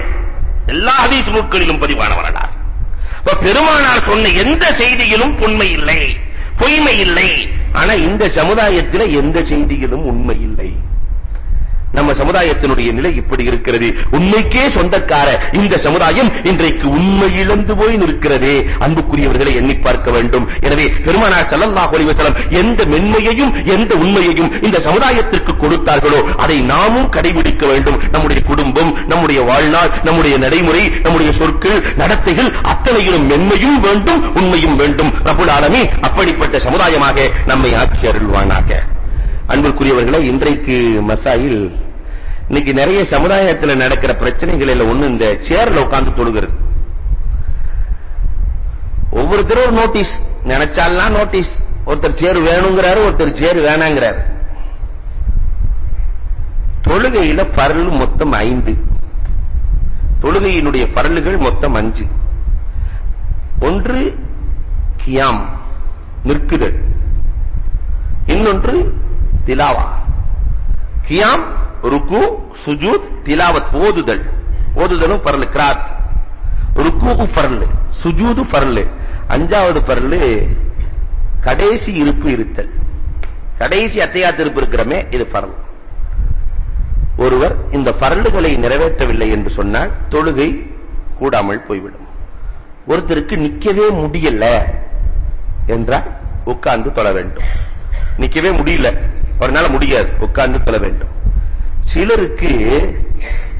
எல்லா ஹதீஸ் நூல்களிலும் பதிவான வரலாறு. இப்ப பெருமானார் சொன்ன எந்த செய்தியிலும் உண்மை இல்லை. பொய்மை இல்லை. ஆனா இந்த சமுதாயத்தில் எந்த செய்தியிலும் உண்மை இல்லை. நம்ம சமுதாயத்தினுடைய நிலை இப்படி இருக்கிறது. உண்மைக்கே சொந்தக்கார இந்த சமுதாயம் இன்றைக்கு உண்மை இழந்து போய் நிற்கிறதே. அன்புக்குரியவர்களை எண்ணி பார்க்க வேண்டும். எனவே பெருமானார் ஸல்லல்லாஹு அலைஹி வஸல்லம் எந்த மென்மையையும் எந்த உண்மையையும் இந்த சமுதாயத்திற்கு கொடுத்தார்களோ அதை நாமும் கடைபிடிக்க வேண்டும். நம்முடைய குடும்பம் நம்முடைய வாழ்நாள் நம்முடைய நடைமுறை நம்முடைய சொற்கள் நடத்தைகள் அத்தனையிலும் மென்மையும் வேண்டும் உண்மையும் வேண்டும். ரபுல் ஆலமீன் அப்படிப்பட்ட சமுதாயமாக நம்மை ஆக்கி அருள்வானாக. அன்பிற்குரியவர்களே இன்றைக்கு மசாயில் இன்னைக்கு நிறைய சமுதாயத்துல நடக்கிற பிரச்சனைகள் ஒண்ணு இந்த சேர்ல உட்கார்ந்து தொழுகிறது. ஒவ்வொருத்தரும் ஒரு நோட்டீஸ் நினைச்சாலாம் நோட்டீஸ் ஒருத்தர் சேர் வேணுங்கிறாரு ஒருத்தர் சேர் வேணாங்கிறாரு. தொழுகையில பரல் மொத்தம் ஐந்து. தொழுகையினுடைய பரல்கள் மொத்தம் அஞ்சு. ஒன்று கியாம் நிற்குதல். இன்னொன்று திலாவா. கியாம் ருக்கு சுஜூத் திலாவத் ஓதுதல். ஓதுதலும் பரல் கிராத். ருக்கு பரல் சுஜூது பரல். அஞ்சாவது பரல் கடைசி இருப்பு இருத்தல். கடைசி அத்தையா திருப்பு இருக்கிறமே இது பரல். ஒருவர் இந்த பரல்களை நிறைவேற்றவில்லை என்று சொன்னால் தொழுகை கூடாமல் போய்விடும். ஒருத்தருக்கு நிக்கவே முடியல என்றால் உட்கார்ந்து தொழ வேண்டும். நிக்கவே முடியல. ஒரு முடியாது. உட்கார்ந்து தொழ வேண்டும். சிலருக்கு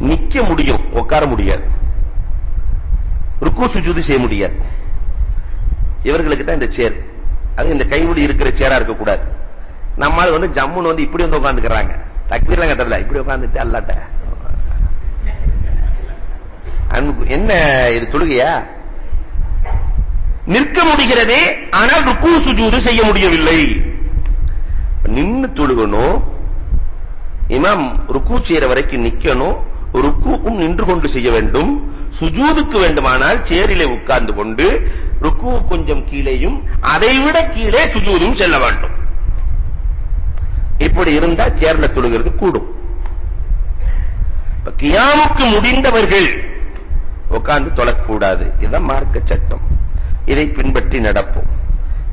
நிக்க முடியும். உட்கார முடியாது. ருக்கு சுஜூது செய்ய முடியாது. இவர்களுக்கு தான் இந்த சேர் அது இந்த கைமுடி இருக்கிற சேரா இருக்க கூடாது நம்மால வந்து ஜம்முன்னு வந்து இப்படி வந்து உட்கார்ந்துக்கறாங்க. தக்பீர்லாம் கட்டல இப்படி உட்கார்ந்துட்டு அல்லாட்ட. என்ன இது தொழுகையா? நிற்க முடிகிறதே ஆனால் ருக்கு சுஜூது செய்ய முடியவில்லை. நின்னு தொழுகணும். இமாம் ருக்கு செய்யற வரைக்கும் நிக்கணும். ருக்குவும் நின்று கொண்டு செய்ய வேண்டும். சுஜூதுக்கு வேண்டுமானால் சேரிலே உட்கார்ந்து கொண்டு ருக்கு கொஞ்சம் கீழேயும் அதைவிட கீழே சுஜூதும் செல்ல வேண்டும். இப்படி இருந்தா சேர்ல தொழுகிறது கூடும். கியாமுக்கு முடிந்தவர்கள் உட்கார்ந்து தொழக்கூடாது. இதுதான் மார்க்க சட்டம். இதை பின்பற்றி நடப்போம்.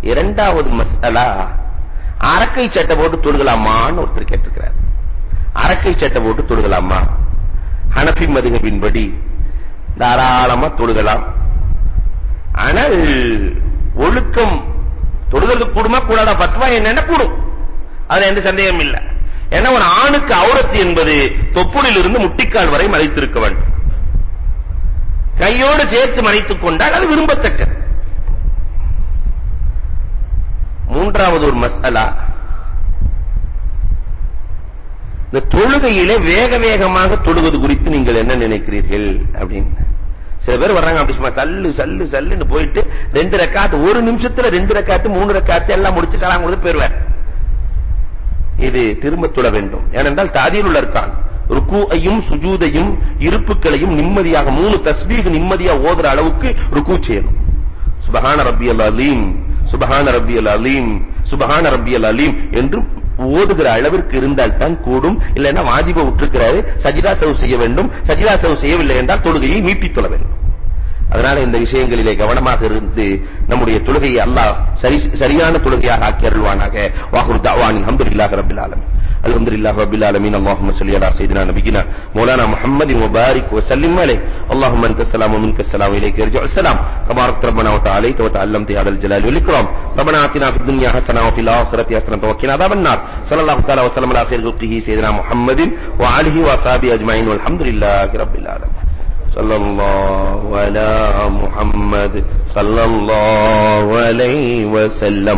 இரண்டாவது மசாலா அரக்கை சட்டை போட்டு தொழுகலாமான்னு ஒருத்தர் கேட்டிருக்கிறார். அரக்கை சட்டை போட்டு தொழுகலாமா? ஹனபி மதுகபின்படி தாராளமா தொழுகலாம். ஆனால் ஒழுக்கம் தொழுகிறது கூடுமா? கூடாத? பத்வா என்னென்ன கூடும்? அதுல எந்த சந்தேகம் இல்லை. ஏன்னா ஒரு ஆணுக்கு அவுரத்து என்பது தொப்புளில் இருந்து முட்டிக்கால் வரை மறைத்திருக்க வேண்டும். கையோடு சேர்த்து மறைத்துக் கொண்டால் அது விரும்பத்தக்கது. மூன்றாவது இந்த தொழுகையிலே வேக வேகமாக தொழுவது குறித்து நீங்கள் என்ன நினைக்கிறீர்கள் அப்படின்னு. சில பேர் வர்றாங்க அப்படி சும்மா சல்லு சல்லு சல்லுன்னு போயிட்டு ரெண்டு ரக்காத்து ஒரு நிமிஷத்துல ரெண்டு ரக்காத்து மூணு ரக்காத்து எல்லாம் முடிச்சு கலாம் கொடுத்து போயிருவார் இது திரும்ப தொழ வேண்டும். ஏனென்றால் தாதியில் உள்ள இருக்கான் ருக்குஐயும் சுஜூதையும் இருப்புகளையும் நிம்மதியாக மூணு தஸ்பீக் நிம்மதியா ஓதுற அளவுக்கு ருக்கு செய்யணும். சுபஹான ரப்பியல் அலீம் சுபஹான ரப்பியல் அலீம் சுபஹான ரப்பியல் அலீம் என்று ஓதுகிற அளவிற்கு இருந்தால் தான் கூடும். இல்லைன்னா வாஜிப விட்டுருக்கிறாரு. சஜிதா சவு செய்ய வேண்டும். சஜிதா சவு செய்யவில்லை என்றால் தொழுகையை மீட்டித் தொழ வேண்டும். அதனால இந்த விஷயங்களிலே கவனமாக இருந்து நம்முடைய தொழுகையை அல்லாஹ் சரி சரியான தொழுகையாக ஆக்கி அருள்வானாக. வாகுர் தாவானின் அல்ஹம்துலில்லாஹி ரப்பில் ஆலமீன். الحمد لله رب العالمين اللهم صل على سيدنا نبينا مولانا محمد وبارك وسلم عليه اللهم انت السلام ومنك السلام اليك يرجع السلام تبارك ربنا وتعاليت وتعلمت يا ذا الجلال والاكرام ربنا آتنا في الدنيا حسنه وفي الاخره حسنه وقنا عذاب النار صلى الله تعالى وسلم على خير خلقه سيدنا محمد وعليه واصحابه اجمعين والحمد لله رب العالمين صلى الله على محمد صلى الله عليه وسلم